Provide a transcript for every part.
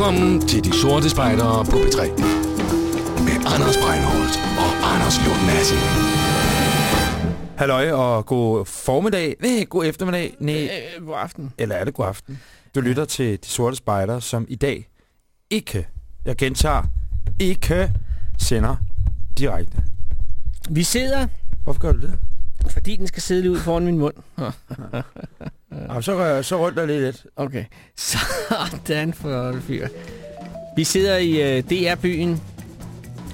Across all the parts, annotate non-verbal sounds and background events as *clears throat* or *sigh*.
Velkommen til De Sorte Spejdere på P3. Med Anders Breinholt og Anders Lund Madsen. Halløj og god formiddag. Nej, god eftermiddag. Nej, Øh, god aften. eller er det god aften? Du lytter til De Sorte Spejdere, som i dag ikke, jeg gentager, ikke sender direkte. Vi sidder, Hvorfor gør du det? fordi den skal sidde lige ud foran min mund. *laughs* Ja, så, rører- så rundt der lige lidt. Okay. *laughs* Sådan for fyr. Vi sidder i øh, DR-byen,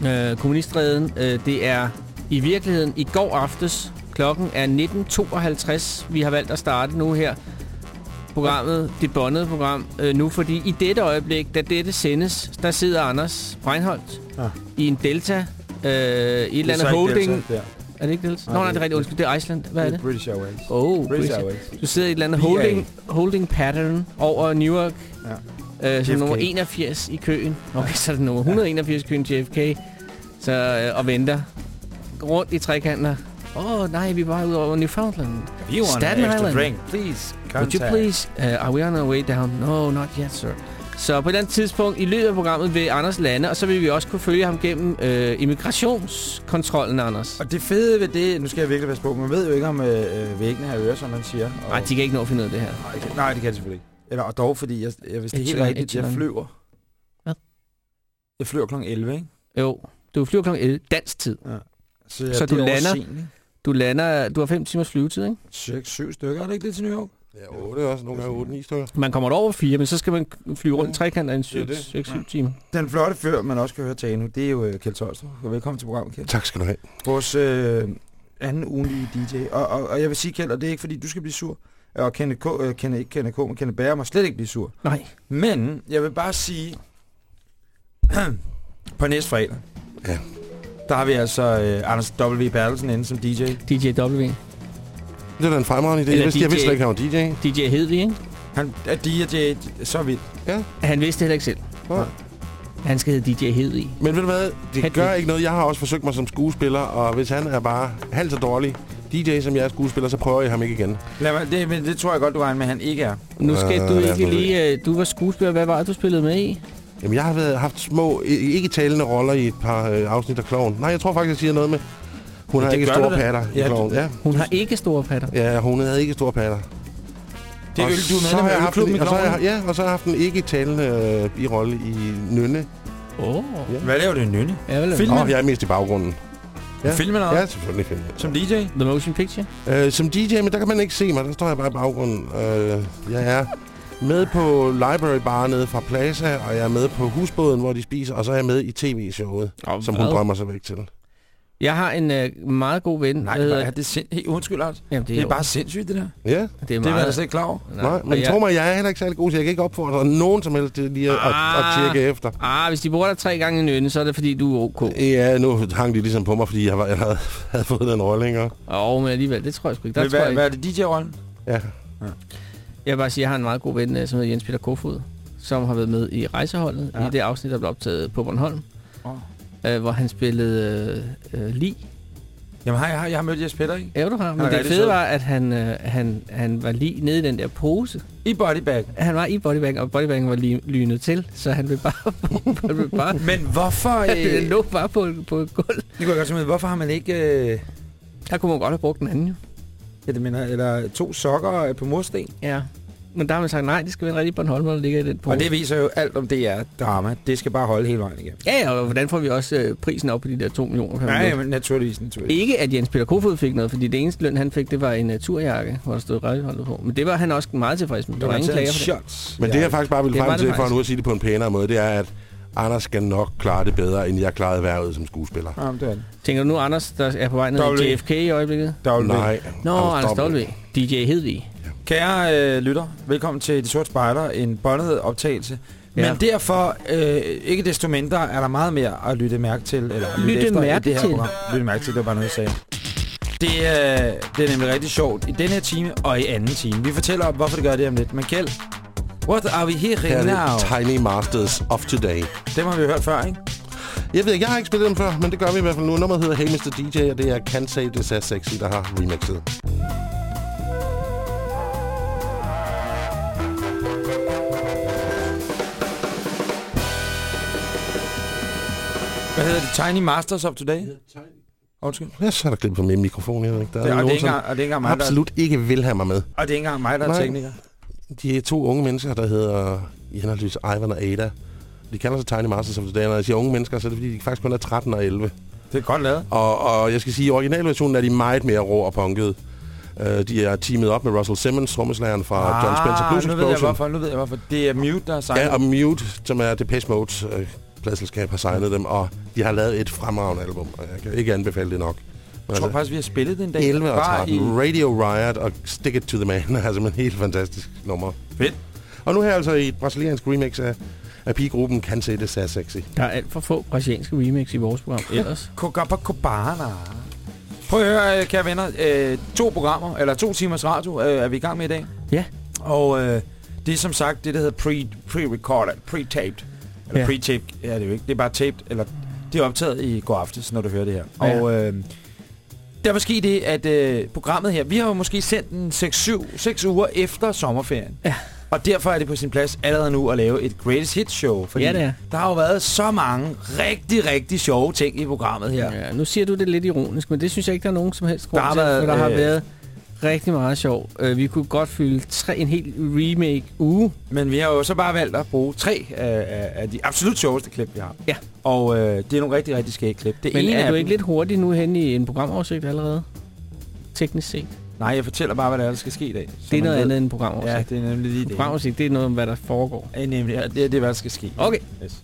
øh, Kommunistræden. Øh, det er i virkeligheden i går aftes. Klokken er 19.52. Vi har valgt at starte nu her. Programmet, det bondede program, øh, nu fordi i dette øjeblik, da dette sendes, der sidder Anders Breinholt Ja. i en Delta, øh, i et eller andet holding. Er det ikke Delta? Nå, nej, det er rigtigt. Undskyld, det er Iceland. Hvad er det? British Airways. Oh, British British. Airways. Du sidder i et eller andet holding, holding pattern over Newark. Ja. Øh, som JFK. nummer 81 i køen. Okay, så er det nummer 181 i køen JFK. Så, øh, og venter. Rundt i trekanter. Åh, oh, nej, vi er bare ud over Newfoundland. You want Staten an extra Island. drink, please. Would you contact. please? Uh, are we on our way down? No, not yet, sir. Så på et eller andet tidspunkt i løbet af programmet vil Anders lande, og så vil vi også kunne følge ham gennem øh, immigrationskontrollen, Anders. Og det fede ved det, nu skal jeg virkelig passe på, man ved jo ikke om øh, væggene har ører, som man siger. Og, Nej, de kan ikke nå at finde ud af det her. nej, det kan- nej, det kan de selvfølgelig ikke. Eller og dog, fordi jeg, jeg, hvis det er helt rigtigt, jeg flyver. Hvad? Jeg flyver kl. 11, ikke? Jo, du flyver kl. 11 dansk tid. Så, jeg, Så du er lander-? Du lander, du har 5 timers flyvetid, ikke? Seks, syv stykker, er det ikke det til New York? Ja, 8 også. Nogle gange 8-9 stykker. Man kommer over fire, men så skal man flyve rundt i trekanter i en Det er det. 6-7 timer. Den flotte fyr, man også kan høre til nu, det er jo uh, Kjeld Tolstrup. Velkommen til programmet, Kjeld. Tak skal du have. Vores øh, anden ugenlige DJ. Og, og, og jeg vil sige, Kjeld, og det er ikke fordi, du skal blive sur. Og Kenneth K, øh, Kenneth, ikke Kenneth K, men Kenneth Bager må slet ikke blive sur. Nej. Men jeg vil bare sige, *clears throat* på næste fredag, Ja. der har vi altså øh, Anders W. Bertelsen inde som DJ. DJ W. Det er da en fremragende idé. Eller Jeg vidste, jeg DJ. vidste slet ikke, han var DJ. DJ Hedvig, ikke? Han er DJ så vildt. Han vidste det heller ikke selv. Nej. Han skal hedde DJ Hedvig. Men ved du hvad? Det Hedvig. gør ikke noget. Jeg har også forsøgt mig som skuespiller, og hvis han er bare halvt så dårlig DJ, som jeg er skuespiller, så prøver jeg ham ikke igen. Lad mig, det, men det tror jeg godt, du regner med, at han ikke er. Nu skal Øh, du ikke nu lige... øh, Du var skuespiller. Hvad var det, du spillede med i? Jamen, jeg har været, haft små, ikke talende roller i et par øh, afsnit af Kloven. Nej, jeg tror faktisk, jeg siger noget med... Hun har ikke store patter i Ja, Kloven. du- Ja, Hun har ikke store patter. ja, hun havde ikke store patter. Det er øl, du er så medlem har jeg af haft ølklubben i og så har. Ja, og så har jeg haft en ikke talende øh, i rolle i Nynne. Åh. Oh. Ja. Hvad laver du i Nynne? Ja, vel. Film? Nå, jeg er mest i baggrunden. Ja. Filmen eller Ja, ja. selvfølgelig film. Som DJ? The Motion Picture. Øh, som DJ, men der kan man ikke se mig. Der står jeg bare i baggrunden. Øh, jeg er med på Library Bar nede fra Plaza, og jeg er med på husbåden, hvor de spiser, og så er jeg med i tv-showet, Og som hun drømmer sig væk til. Jeg har en øh, meget god ven. Nej, hedder- er det sind... Hey, undskyld, Lars. Jamen, Det er jo- bare sindssygt, det der. Ja, det er Det er meget... man altså ikke klar over. nej, og men jeg- tro mig, jeg er heller ikke særlig god, så jeg kan ikke opfordre nogen som helst til lige at, at, at Ah. tjekke efter. Ah, hvis de bruger dig tre gange i nøgne, så er det fordi, du er ok. Ja, nu hang de ligesom på mig, fordi jeg, var, jeg havde, havde fået den rolle, ikke? Åh, men alligevel, det tror jeg sgu ikke. Der Men tror jeg hvad, ikke. hvad er det DJ-rollen? Ja. Jeg vil bare sige, at jeg har en meget god ven, øh, som hedder Jens Peter Kofod, som har været med i rejseholdet Ja. ja. i det afsnit, der blev optaget på Bornholm, Oh. Øh, hvor han spillede øh, øh, Lig. Jamen, hej, hej, jeg har mødt Jes Peter, ikke? Ja, du har. Men det fede sød. var, at han, øh, han, han var lige nede i den der pose. I bodybag. Han var i bodybag, og bodybaggen var lige lynet til, så han blev bare... *laughs* han blev bare Men hvorfor... han Øh, lå bare på, på et gulv. det kunne jeg godt tænke hvorfor har man ikke... Øh, Der kunne man godt have brugt den anden, jo. ja, det mener, eller to sokker øh, på mursten? Ja. Men der har man sagt, nej, det skal være en rigtig Bornholmer, der ligger i den pose. Og det viser jo alt om det er drama. Det skal bare holde hele vejen igennem. Ja, ja, og hvordan får vi også øh, prisen op på de der 2 millioner Nej, minut? men naturligvis, naturligvis. Ikke at Jens Peter Kofod fik noget, fordi det eneste løn, han fik, det var en uh, turjakke, hvor der stod rejseholdet på. Men det var han også meget tilfreds med. Der var ingen klager for det. Men det, jeg faktisk bare vil Det var frem til, for nu at sige det på en pænere måde, det er, at Anders skal nok klare det bedre, end jeg klarede værvet som skuespiller. Jamen, det er det. Tænker du nu, Anders, der er på vej ned i JFK i øjeblikket? W. Nej. Nå, Anders W. W. DJ Hedvig. Kære øh, lytter, velkommen til De Sorte Spejder, en båndet optagelse. Men Ja. derfor, øh, ikke desto mindre, er der meget mere at lytte mærke til. Eller at Lytte efter mærke i det her til. Program. Lytte mærke til, det var bare noget, jeg sagde. Det, øh, det er nemlig rigtig sjovt i den her time og i anden time. Vi fortæller om, hvorfor det gør det om lidt. Men Kjeld, what are we Her hearing er now? Tiny Masters of Today. Dem har vi hørt før, ikke? Jeg ved ikke, jeg har ikke spillet dem før, men det gør vi i hvert fald nu. Nummeret hedder Hey Mr. DJ, og det er Can't Say This As Sexy, der har remixet. Hvad hedder det? Tiny Masters of Today? Undskyld. Jeg så er der klip på min mikrofon, Henrik. Der Det, er og, det er nogen, ikke som engang, og det er engang mig, der, absolut ikke vil have mig med. og det er ikke engang mig, der er Nej. tekniker. De er to unge mennesker, der hedder i henholdsvis Ivan og Ada. De kalder sig Tiny Masters of the Day. Når jeg siger unge mennesker, så er det fordi, de faktisk kun er 13 og 11. Det er godt lavet. Og, og jeg skal sige, i originalversionen er de meget mere rå og punkede. Uh, de er teamet op med Russell Simmons, trommeslageren fra John Spencer Blues Ah, nu ved jeg Explosion. hvorfor, nu ved jeg hvorfor. Det er Mute, der har sagt Ja, og Mute, som er Depeche Mode's øh, pladselskab, har signet dem, og de har lavet et fremragende album, og jeg kan ikke anbefale det nok. Men Jeg tror altså, faktisk, vi har spillet den dag. 11 og Bare 13. Radio Riot og Stick It To The Man er simpelthen helt fantastisk nummer. Fedt. Og nu her altså i et brasiliansk remix af, af pigegruppen Kan Se Det Sær Sexy. Der er alt for få brasilianske remix i vores program ellers. *laughs* Copacabana. Prøv at høre, øh, kære venner. Øh, to programmer, eller to timers radio, øh, er vi i gang med i dag. Ja. Og øh, det er som sagt det, der hedder pre- pre-recorded, pre-taped. Eller Ja. pre-taped ja, det er det jo ikke. Det er bare taped, eller det er optaget i går aftes, når du hører det her. Ja. Og øh, der er måske det, at øh, programmet her, vi har jo måske sendt den 6 uger efter sommerferien. Ja. Og derfor er det på sin plads allerede nu at lave et Greatest Hits show. Fordi Ja, det er. der har jo været så mange rigtig, rigtig sjove ting i programmet her. Ja. Nu siger du det lidt ironisk, men det synes jeg ikke, der er nogen som helst grund Der har til, været, for der har øh, været rigtig meget sjov. Uh, vi kunne godt fylde tre, en helt remake uge. Men vi har jo så bare valgt at bruge tre af, de absolut sjoveste klip, vi har. Ja. Og øh, det er nogle rigtig, rigtig skæge klip. Det Men ene er du ikke lidt hurtig nu hen i en programoversigt allerede? Teknisk set. Nej, jeg fortæller bare, hvad der, er, der skal ske i dag. Det er noget ved- andet end en Ja, programoversigt. det er nemlig lige det. Programoversigt, det er noget om, hvad der foregår. Ja, nemlig, ja, det, er, det hvad der skal ske. Okay. Yes.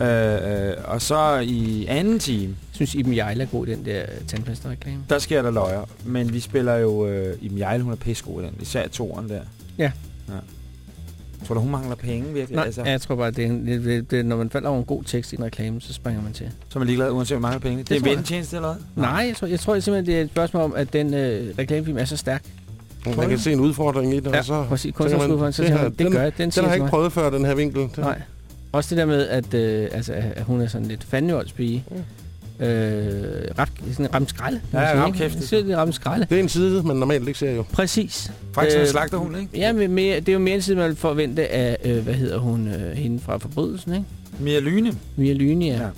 Øh, øh, og så i anden time, Jeg synes, Iben Jejle er god i den der tandpasta-reklame. der sker der løjer. Men vi spiller jo øh, i Mjejle, hun er pissegod i den. Især toeren der. Ja. ja. Tror du, hun mangler penge virkelig? Nej, altså, ja, jeg tror bare, det er, en- det, det, det, når man falder over en god tekst i en reklame, så springer man til. Så er man ligeglad, uanset hvor mange penge. Det, det er tror jeg. ventjeneste eller hvad? Nej, jeg tror, jeg tror simpelthen, det er et spørgsmål om, at den øh, reklamefilm er så stærk. Man kan se en udfordring i det, Ja, og så... præcis. tænker man, Kunstnerskufferen, så det tænker man, det den- gør jeg. Den, Den har jeg ikke prøvet før, den her vinkel. Den- Nej. Også det der med, at, øh, altså, at hun er sådan lidt fandenivoldspige. Øh, ret, sådan en ramt skralde. Ja, ikke? kæft. Det er ramt skralde. Det er en side, man normalt ikke ser jo. Præcis. Faktisk øh, en slagterhund, ikke? Ja, men mere, det er jo mere en side, man forvente af, øh, hvad hedder hun, øh, hende fra Forbrydelsen, ikke? Mia Lyne. Mia Lyne, ja. Ja.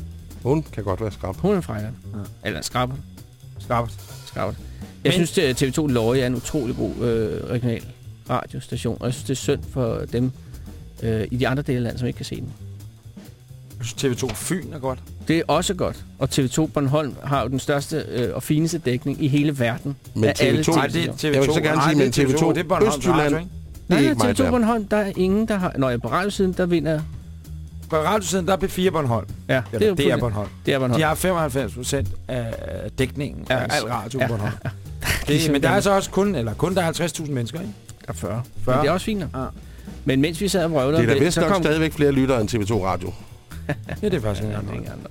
Hun kan godt være skrab. Hun er frækker. Ja. Ja. Eller skrabber. Skarpt. Skrabber. Jeg Men- synes, at TV2 Løje er en utrolig god øh, regional radiostation, og jeg synes, det er synd for dem øh, i de andre dele af landet, som ikke kan se den. Jeg synes, TV2 Fyn er godt. Det er også godt. Og TV2 Bornholm har jo den største øh, og fineste dækning i hele verden. Men Af alle TV2, Nej, det er TV2. Jeg vil så gerne Nej, sige, men det er TV2 det er Østjylland- det er Nej, ikke meget TV2 værd. Bornholm, der er ingen, der har... Når jeg på radiosiden, der vinder... På radiosiden, der er P4 Bornholm. Ja, det er, det er Bornholm. Det er Bornholm. De har 95 procent af dækningen Ja, af al radio ja, på Bornholm. De *laughs* Det, men der er så også kun, eller kun der er 50.000 mennesker, ikke? Der er 40. 40. Men det er også fint. Ja. Men mens vi sad og vrøvlede Det er da vist så nok kom... stadigvæk flere lyttere end TV2 Radio. *laughs* Ja, det er faktisk Ja, ikke engang andre.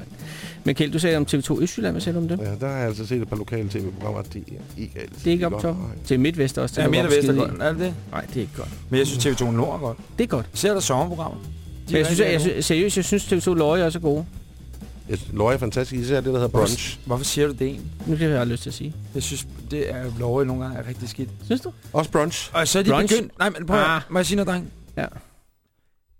Men Kjeld, du sagde om TV2 Østjylland. Hvad sagde du om det? Ja, der har jeg altså set et par lokale tv-programmer. Det er ikke altid Det er ikke op top. Til Midtvest også. Ja, det mere var det vest er godt. Er det det? Nej, det er ikke godt. Men jeg synes, TV2 Nord er godt. Det er godt. Ser der sommerprogrammer? De Men jeg synes, jeg, jeg, seriøst, jeg synes, TV2 Løje også er gode. Jeg Løje er fantastisk. Især det, der hedder Brunch. Hvorfor siger du det egentlig? Nu det har jeg lyst til at sige. Jeg synes, det er lovet nogle gange er rigtig skidt. Synes du? Også Brunch. Og så er de Brunch? begyndt... Nej, men prøv at, Ah. må jeg sige noget, dreng? Ja.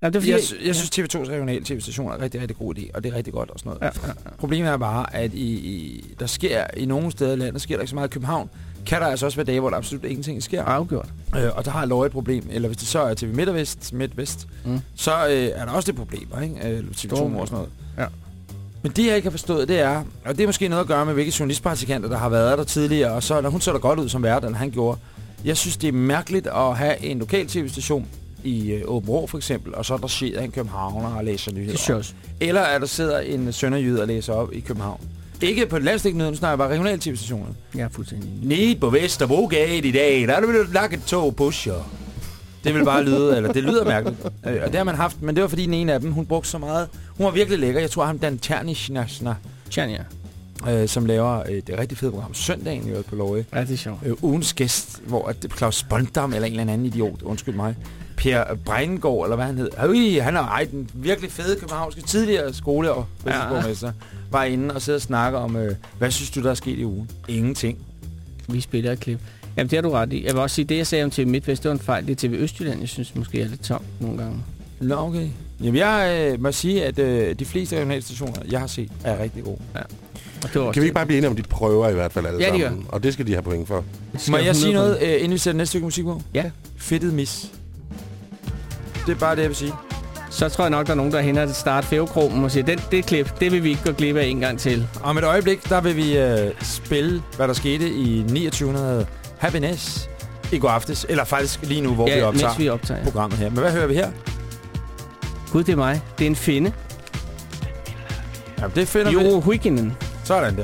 Ja, det er fordi, Jeg, sy- jeg synes, TV2's regionale tv-station er en rigtig, rigtig god idé, og det er rigtig godt og sådan noget. Ja, ja, ja. Problemet er bare, at i, i, der sker i nogle steder i landet, sker der ikke så meget i København. Kan der altså også være dage, hvor der absolut ingenting sker. Afgjort. Øh, og der har Løje et problem. Eller hvis det så er TV Midt og Vest, Midt Vest, Mm. så øh, er der også det problemer, ikke? Øh, TV2 Storm. og sådan noget. Ja. Men det, jeg ikke har forstået, det er, og det er måske noget at gøre med, hvilke journalistpraktikanter, der har været der tidligere, og så, når hun så der godt ud som vært, eller han gjorde. Jeg synes, det er mærkeligt at have en lokal tv-station i øh, Åben Rå for eksempel, og så er der sker en københavner og læser nyheder. Det. Eller at der sidder en sønderjyde og læser op i København. Ikke på landstækkende nu snakker jeg bare regional tv-stationer. Er fuldstændig. Nede på Vesterbrogade i dag, der er der lagt et tog pusher. Det vil bare lyde, eller det lyder mærkeligt. Øh, og det har man haft, men det var fordi den ene af dem, hun brugte så meget. Hun var virkelig lækker. Jeg tror ham Dan Ternishnasna, Tjania. Øh, som laver øh, det rigtig fede program søndagen i på Løje. Ja, det er sjovt. Øh, ugens gæst, hvor at Claus Spondam eller en eller anden idiot, undskyld mig, Per Breingård, eller hvad han hed. Øj, han er ej, den virkelig fede københavnske tidligere skole- og fængselsborgmester, var inde og sidde og snakke om, øh, hvad synes du, der er sket i ugen? Ingenting. Vi spiller et klip. Jamen, det har du ret i. Jeg vil også sige, det jeg sagde om TV MidtVest, det var en fejl. Det er TV Østjylland, jeg synes måske er lidt tomt nogle gange. Nå, okay. Jamen, jeg øh, må sige, at øh, de fleste regionalstationer, jeg har set, er rigtig gode. Og det var Kan vi ikke bare blive enige om, de prøver i hvert fald alle Ja, de sammen? Og det skal de have point for. det Må skal jeg sige 100 noget, øh, inden vi sætter næste stykke musik på? Ja. Fedtet mis. Det er bare det, jeg vil sige. Så tror jeg nok, der er nogen, der hænder at starte fævekromen og siger, den, det klip, det vil vi ikke gå glip af en gang til. Om et øjeblik, der vil vi øh, spille, hvad der skete i 2900 Happiness i går aftes. Eller faktisk lige nu, hvor vi ja, optager mens vi optager. programmet her. Men hvad hører vi her? Gud, det er mig. Det er en finde. Jamen, det finder vi. Jo, Huikinen. Sådan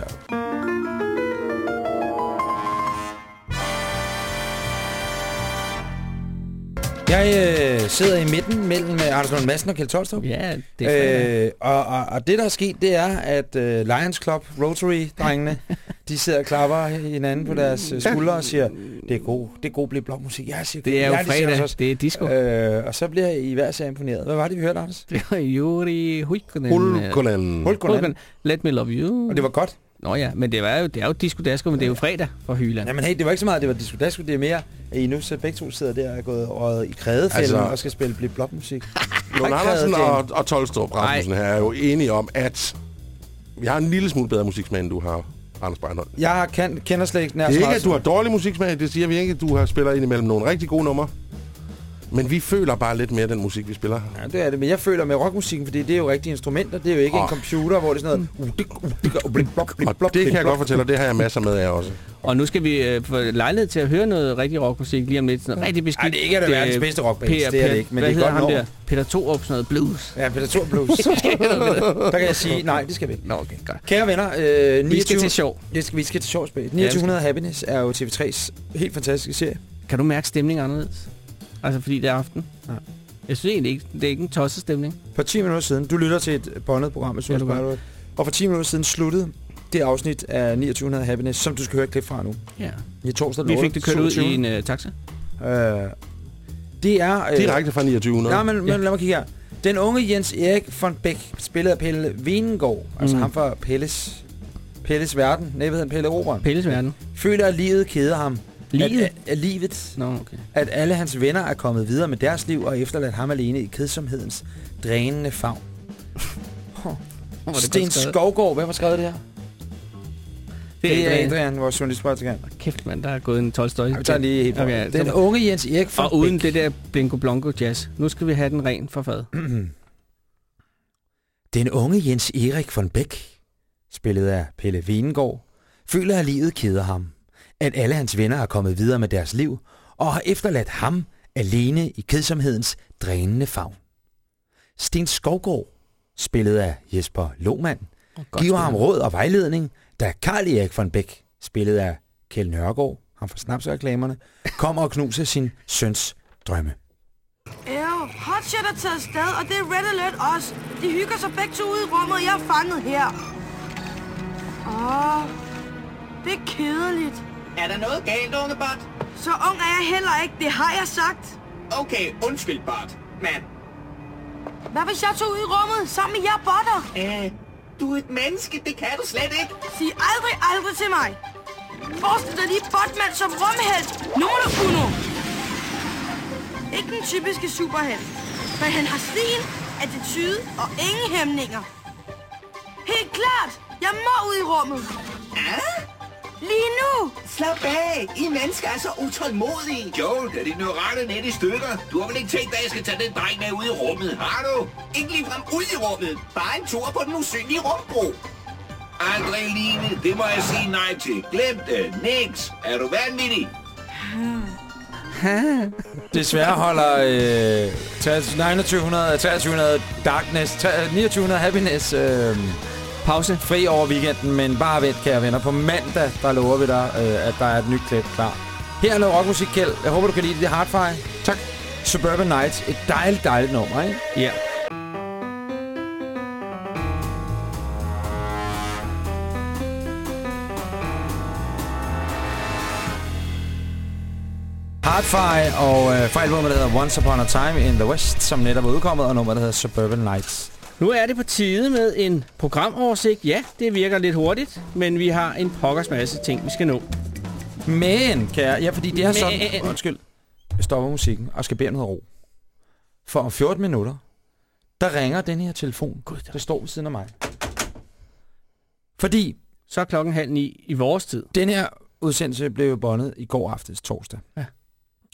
Jeg øh, sidder i midten mellem øh, Anders Lund Madsen og Kjeld Tolstrup. Ja, det er. Øh, og, og, og det, der er sket, det er, at øh, Lions Club, Rotary-drengene, *laughs* de sidder og klapper hinanden på deres øh, skuldre og siger, det er god, det er god blive blokmusik. Jeg siger, Det er jo ja, fredag. de. Det er disco. Øh, og så bliver I hver så imponeret. Hvad var det, vi hørte, Anders? Det var Juri. Hulkonen. Hulkonen. Huikinen. Let me love you. Og det var godt. Nå ja, men det, var jo, det er jo disco dasko, men det er jo fredag for Hyland. Jamen hey, det var ikke så meget, det var disco dasko, det er mere, at I nu så begge to sidder der og er gået over i krædefælden Altså- og skal spille blip blop musik. *laughs* Lund Andersen og, og Tolstrup Rasmussen her er jo enige om, at vi har en lille smule bedre musiksmag, end du har, Anders Breinholt. Jeg kan, kender slet ikke nær Det er ikke, at du har dårlig musiksmag, det siger vi ikke. Du har spiller ind imellem nogle rigtig gode numre. Men vi føler bare lidt mere den musik, vi spiller. Ja, det er det, men jeg føler med rockmusikken, fordi det er jo rigtige instrumenter, det er jo ikke Åh. en computer, hvor det er sådan noget... Og det kan jeg godt fortælle, og det har jeg masser med af også. Og nu skal vi øh, få lejlighed til at høre noget rigtig rockmusik lige om lidt. Sådan rigtig beskidt. Ej, det er ikke, at det er verdens bedste rockband, det er det ikke, men det er godt ham der? Peter Thorup, sådan noget blues. Ja, Peter Thor Blues. *laughs* der kan jeg sige, nej, det skal vi ikke. Nå, okay, godt. Kære venner, øh, 29... Vi skal til sjov. Det skal, vi skal til sjovspil. 2900 Happiness er jo TV3's helt fantastiske serie. Kan du mærke stemningen anderledes? Altså, fordi det er aften? Ja. Jeg synes egentlig ikke, det er ikke en tosset stemning. For 10 minutter siden, du lytter til et bondet program med Ja, du gør. og for 10 minutter siden sluttede det afsnit af 2900 Happiness, som du skal høre et klip fra nu. Ja. I torsdag Vi fik det kørt ud 27.. i en uh, taxa. Øh, det er... Øh, Direkte fra 2900. Nej, men, men Ja. lad mig kigge her. Den unge Jens Erik von Beck, spillet af Pelle Venengård, altså Mm. ham fra Pelles, Pelles Verden, nej, hvad hedder han, Pelle Operan, Pelles verden. føler, at livet keder ham. Livet? At, at, at livet. Nå, okay. At alle hans venner er kommet videre med deres liv og efterladt ham alene i kedsomhedens drænende favn. Er det Sten. Skovgaard, hvem har skrevet det her? Det er Adrian. Adrian, vores journalistpraktikant. Kæft, mand, der er gået en 12 støj. Vi tager lige helt Okay, Den så- unge Jens Erik von Og uden det der Blinko Blonko jazz. Nu skal vi have den ren for fad. *clears throat* Den unge Jens Erik von Beck, spillet af Pelle Venengård, føler, at livet keder ham. At alle hans venner er kommet videre med deres liv, og har efterladt ham alene i kedsomhedens drænende favn. Sten Skovgaard, spillet af Jesper Lohmann, giver ham råd og vejledning, da Karl Erik von Beck, spillet af Kjeld Nørgaard, ham fra snapsreklamerne, kommer og knuser sin søns drømme. Ew, Hotshot er taget afsted, og det er Red Alert også. De hygger sig begge to ude i rummet, og jeg er fanget her. Åh, det er kedeligt. Er der noget galt, unge Bart? Så ung er jeg heller ikke, det har jeg sagt. Okay, undskyld, Bart. Men, Hvad hvis jeg tog ud i rummet sammen med jer botter? øh, du er et menneske, det kan du slet ikke. Sig aldrig, aldrig til mig. Forestil dig lige Botman som rumhelt. Nummer uno. Ikke den typiske superhelt. Men han har stil, attitude og ingen hæmninger. Helt klart. Jeg må ud i rummet. Ah? Lige nu. Slap af. I mennesker er så utålmodige. Joel, er dit neurale net i stykker? Du har vel ikke tænkt, at jeg skal tage den dreng med ud i rummet, har du? Ikke ligefrem ud i rummet. Bare en tur på den usynlige rumbro. Aldrig Line, det må jeg sige nej til. Glem det. Niks. Er du vanvittig? *laughs* Desværre holder øh, 2900, 2300 Darkness, 2900 Happiness øh, Pause. fri over weekenden, men bare vent, kære venner. På mandag, der lover vi dig, øh, at der er et nyt klip klar. Her er noget rockmusik, Kjeld. Jeg håber, du kan lide det. Det er Hardfire. Tak. Suburban Nights. Et dejligt, dejligt nummer, ikke? Ja. Hardfire og øh, fra albumet, der hedder Once Upon a Time in the West, som netop er udkommet, og nummer, der hedder Suburban Nights. Nu er det på tide med en programoversigt. Ja, det virker lidt hurtigt, men vi har en pokkers masse ting, vi skal nå. Men, kære, ja, fordi det er sådan... Men. Undskyld. Jeg stopper musikken og skal bede om noget ro. For om 14 minutter, der ringer den her telefon. Gud, der står ved siden af mig. Fordi Så er klokken halv ni i vores tid. den her udsendelse blev båndet i går aftes torsdag. Ja.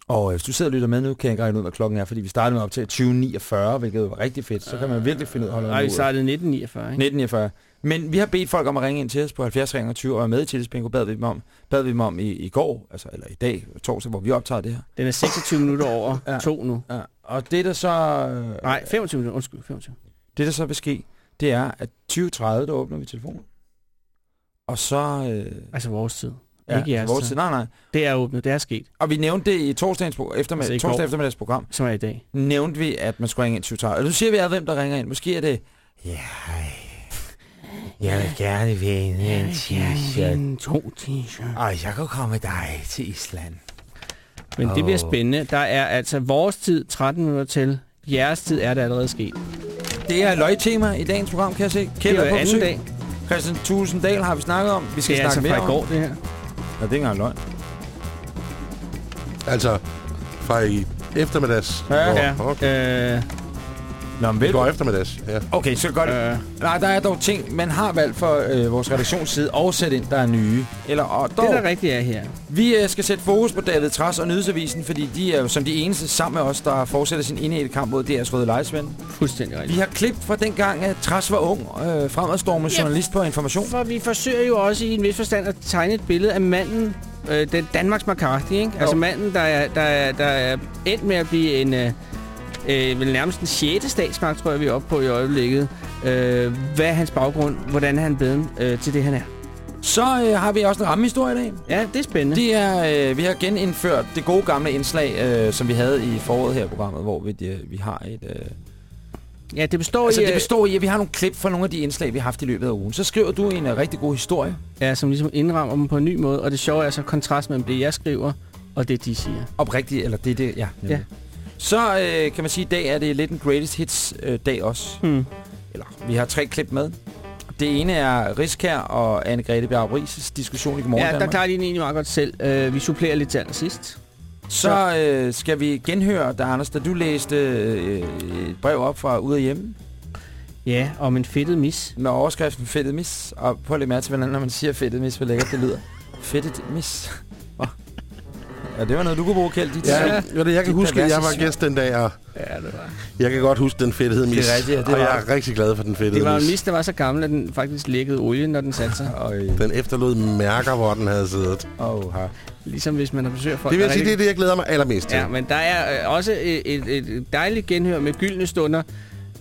Og øh, hvis du sidder og lytter med nu, kan jeg ikke regne ud, hvad klokken er, fordi vi startede med op til 2049, hvilket var rigtig fedt. Så kan man virkelig finde ud af, holder Nej, vi startede 1949, ikke? 1949. Men vi har bedt folk om at ringe ind til os på 70 ringer 20 og være med i Tillidsbingo, bad vi dem om, bad vi dem om i, i går, altså, eller i dag, torsdag, hvor vi optager det her. Den er 26 minutter over *laughs* Ja. to nu. Ja. Og det der så... øh, Nej, 25 minutter. Undskyld, 25. Det der så vil ske, det er, at 2030, der åbner vi telefonen. Og så... Øh, Altså vores tid. Ja, ikke jeres vores tid. Nej, nej. Det er åbnet, det er sket, Og vi nævnte det i torsdagens eftermiddag, Altså torsdag eftermiddags program. som er i dag. Nævnte vi, at man skulle ringe ind 2030. Og nu siger vi alle, hvem der ringer ind. Måske er det... Ja, jeg vil gerne vinde en t-shirt. En to t-shirt. Og jeg kan komme med dig til Island. Men det bliver spændende. Der er altså vores tid 13 minutter til. Jeres tid er det allerede sket. Det er løgtema i dagens program, kan jeg se. Det Kjeld er er anden dag. Christian Tusinddal har vi snakket om. Vi skal Det er snakke altså mere fra i om. går, det her. Det er ikke engang løgn. Altså, fra i eftermiddags. Ja, Ja. Okay. Øh, Nå, men Det ved går eftermiddags, ja. Okay, så godt. øh, Nej, der er dog ting, man har valgt for øh, vores redaktionsside og sætte ind, der er nye. Eller, og det dog, der rigtigt er her. vi øh, skal sætte fokus på David Tras og Nyhedsavisen, fordi de er jo som de eneste sammen med os, der fortsætter sin indhætte kamp mod DR's Røde Lejesvend. Fuldstændig Vi rigtigt. har klip fra dengang, at Tras var ung, øh, fremadstormende journalist på Information. For vi forsøger jo også i en vis forstand at tegne et billede af manden, øh, den Danmarks McCarthy, ikke? Altså manden, der er, der, er, der er endt med at blive en, øh, øh, vel nærmest en sjette statsmagt, tror jeg, vi er oppe på i øjeblikket. Øh, hvad er hans baggrund? Hvordan er han blevet øh, til det, han er? Så øh, har vi også en rammehistorie i dag. Ja, det er spændende. Det er, øh, vi har genindført det gode gamle indslag, øh, som vi havde i foråret her i programmet, hvor vi, øh, vi har et... Øh, Ja, det består altså, i... det øh, består i, at vi har nogle klip fra nogle af de indslag, vi har haft i løbet af ugen. Så skriver du en uh, rigtig god historie. Ja, som ligesom indrammer dem på en ny måde. Og det sjove er så kontrast mellem det, jeg skriver, og det, de siger. Oprigtigt, eller det det, ja. nemlig. Ja. Så øh, kan man sige, at i dag er det lidt en greatest hits øh, dag også. Hmm. Eller, vi har tre klip med. Det ene er Riskær og Anne-Grethe Bjarup Rises diskussion i Godmorgen Ja, der Danmark. klarer de egentlig meget godt selv. Uh, vi supplerer lidt til allersidst. Så øh, skal vi genhøre, da Anders, da du læste øh, et brev op fra Ude af Hjemme, Ja, om en fedtet mis. med overskriften Fedtet Mis. Og prøv lige mærke til, hvordan når man siger Fedtet Mis, hvor lækkert det lyder. Fedtet Mis. Ja, det var noget, du kunne bruge, Kjeld. Dit Ja, ja. det, jeg kan huske, at jeg var gæst den dag, og Ja, det var. jeg kan godt huske den fedthed mis. Det er rigtigt, ja, det og var jeg er rigtig glad for den fedthed Det var en mis. der var så gammel, at den faktisk lækkede olie, når den satte sig. Øj. Den efterlod mærker, hvor den havde siddet. Oh, Ligesom hvis man har besøg folk, Det vil der sige, det er rigtig- det, jeg glæder mig allermest til. Ja, men der er øh, også et, et, et dejligt genhør med gyldne stunder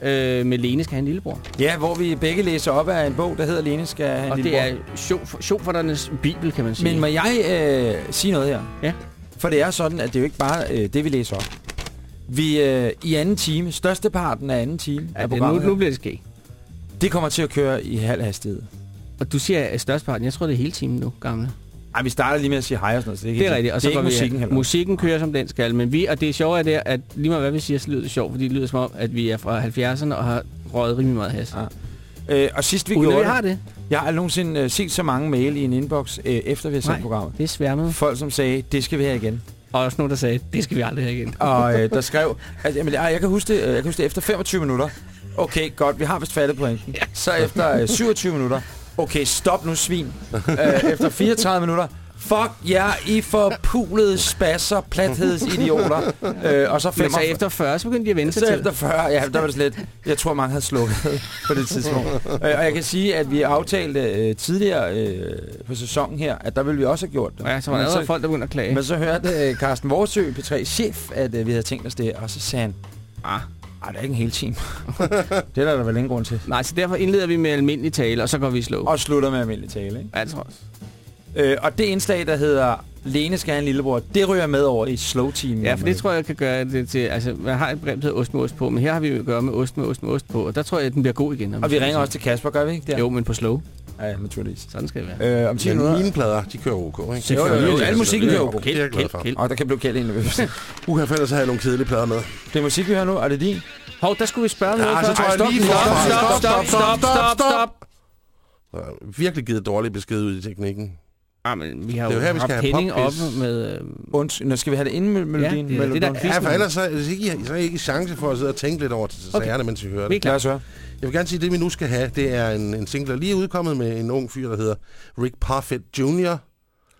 øh, med Lene skal have en lillebror. Ja, hvor vi begge læser op af en bog, der hedder Lene skal have en Og lille det er sjofternes bibel, kan man sige. Men må jeg øh, sige noget her? Ja. For det er sådan, at det er jo ikke bare øh, det, vi læser op. Vi øh, i anden time, størsteparten af anden time ja, af det, nu, programmet, nu bliver det skægt. det kommer til at køre i halv hastighed. Og du siger at størstparten. Jeg tror, det er hele timen nu, gamle. Ej, vi starter lige med at sige hej og sådan noget. Så det er, ikke Det er helt- rigtigt. Og så det er går ikke vi musikken heller. Musikken kører, som den skal. Men vi, og det sjove er der, at lige meget hvad vi siger, så lyder det sjovt. Fordi det lyder som om, at vi er fra 70'erne og har røget rimelig meget has. Ja. Øh, og sidst vi Uden at gjorde vi har det. Jeg har aldrig nogensinde øh, set så mange mail i en inbox, øh, efter vi har sendt programmet. Det sværmet. Folk, som sagde, det skal vi have igen. Og også nogen, der sagde, det skal vi aldrig have igen. Og øh, der *laughs* skrev, at, jamen, jeg, kan huske det, øh, jeg kan huske det efter 25 minutter. Okay, godt, vi har vist fattet pointen. Så efter øh, 27 minutter, okay, stop nu svin. øh, efter 34 minutter, fuck jer, I forpulede spasser, platheden øh, Og så Men så 45, efter 40, så begyndte de at vende sig så til. efter 40, ja, der var det slet, jeg tror mange havde slukket på det tidspunkt. Øh, og jeg kan sige, at vi aftalte øh, tidligere øh, på sæsonen her, at der ville vi også have gjort det. Ja, så var der Men allerede folk, der begyndte at klage. men så hørte øh, Carsten Vorsø, P3-chef, at øh, vi havde tænkt os det, og så sagde han, ah, ej, det er ikke en hel time. *laughs* det er der, vel ingen grund til. Nej, så derfor indleder vi med almindelig tale, og så går vi i slow. Og slutter med almindelig tale, ikke? Jeg også. Øh, og det indslag, der hedder Lene skal have en lillebror, det ryger med over i slow team. Ja, for det tror jeg kan gøre det til... Altså, man har et brev, der hedder ost med ost på, men her har vi jo at gøre med ost med ost med ost på, og der tror jeg, at den bliver god igen. om Og vi ringer også til Kasper, gør vi ikke? Der? Jo, men på slow. Ja, ja, naturligvis. Sådan skal det være. Øh, om 10 Men minutter. mine plader, de kører OK, ikke? Jo, jo, jo, alle musikken kører OK. Det er jeg glad for. Og der kan blive kaldt ind. *laughs* Uha, for ellers har jeg nogle kedelige plader med. det er musik, vi hører nu. Er det din? Hov, der skulle vi spørge noget Ja, så tror jeg Stop, lige stop, stop, stop, stop, stop, stop, virkelig givet dårlig besked ud i teknikken. Ah, men vi har Det er jo jo her, vi skal haft have Henning oppe med... Øh, nu skal vi have det inden med melodien. Ja, det det, der er. Ja, for ellers så, så, ikke, så er I ikke chance for at sidde og tænke lidt over til Okay. sagerne, mens I hører vi er det. klar. Lad os høre. Jeg vil gerne sige, at det vi nu skal have, det er en, en single, der lige er udkommet med en ung fyr, der hedder Rick Parfit Jr.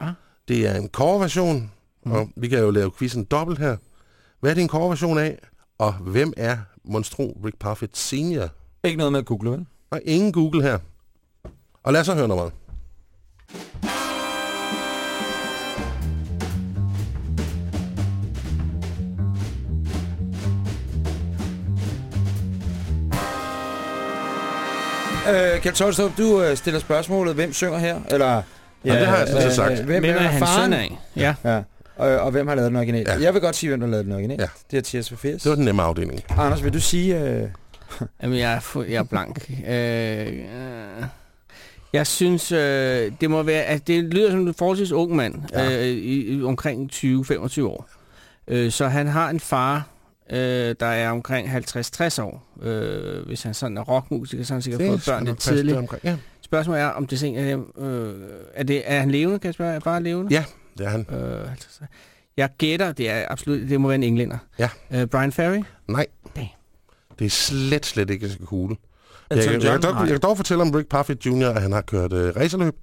Ah. Det er en coverversion, Mhm. og vi kan jo lave quizzen dobbelt her. Hvad er det en coverversion af, og hvem er monstro Rick Parfit Senior? Ikke noget med at google, vel? Og ingen Google her. Og lad os så høre nummeret. Øh, Kjeld Tolstrup, du øh, stiller spørgsmålet, hvem synger her? Eller, Jamen, det har jeg sådan set sagt. Hvem, Hvem er han faren? søn af? Ja. Ja. Og, og hvem har lavet den original? Ja. Ja. Jeg vil godt sige, hvem der har lavet den original. Ja. Det er Tears for Fears. Det var den nemme afdeling. Anders, vil du sige... Øh, *laughs* Jamen, jeg er, fu- jeg er blank. øh, øh, jeg synes, øh, det må være... Altså, det lyder som en forholdsvis ung mand. Ja. Øh, i, i, omkring 20-25 år. Øh, så han har en far, øh, der er omkring 50-60 år. Øh, hvis han sådan er rockmusiker, så har han sikkert fået børn lidt tidligt. omkring. Ja, Spørgsmålet er, om det er af dem... Øh, er, det, er han levende, kan jeg spørge? Er far levende? Ja. det er han. Øh, 50. jeg gætter, det er absolut, det må være en englænder. Ja. Øh, Brian Ferry? Nej. Damn. Det er slet, slet ikke så cool. Jeg, jeg, jeg, John? kan dog, Nej. jeg kan dog fortælle om Rick Parfit Jr., at han har kørt øh, racerløb.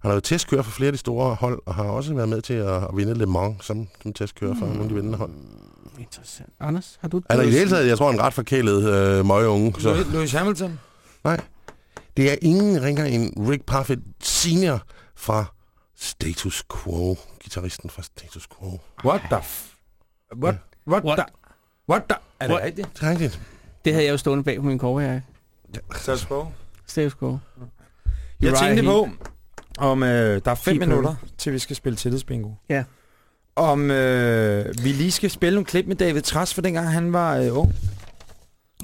Han har været testkører for flere af de store hold, og har også været med til at, at vinde Le Mans som, som testkører for nogle af de vindende hold. Interessant. Anders, har du... Altså i det hele taget, jeg tror, en ret forkælet øh, møgeunge. Så. Louis, Louis Hamilton? Nej. Det er ingen ringer end Rick Parfit Senior fra Status Quo. Gitarristen fra Status Quo. What the f... What, what, What? the... What the... Er det rigtigt? Det er rigtigt. Det havde jeg jo stående bag på min korve Så på. Status quo. Jeg tænkte på, om øh, der er fem Keep minutter, til vi skal spille tillidsbingo. Ja. Om øh, vi lige skal spille nogle klip med David Træs, for dengang han var øh, ung.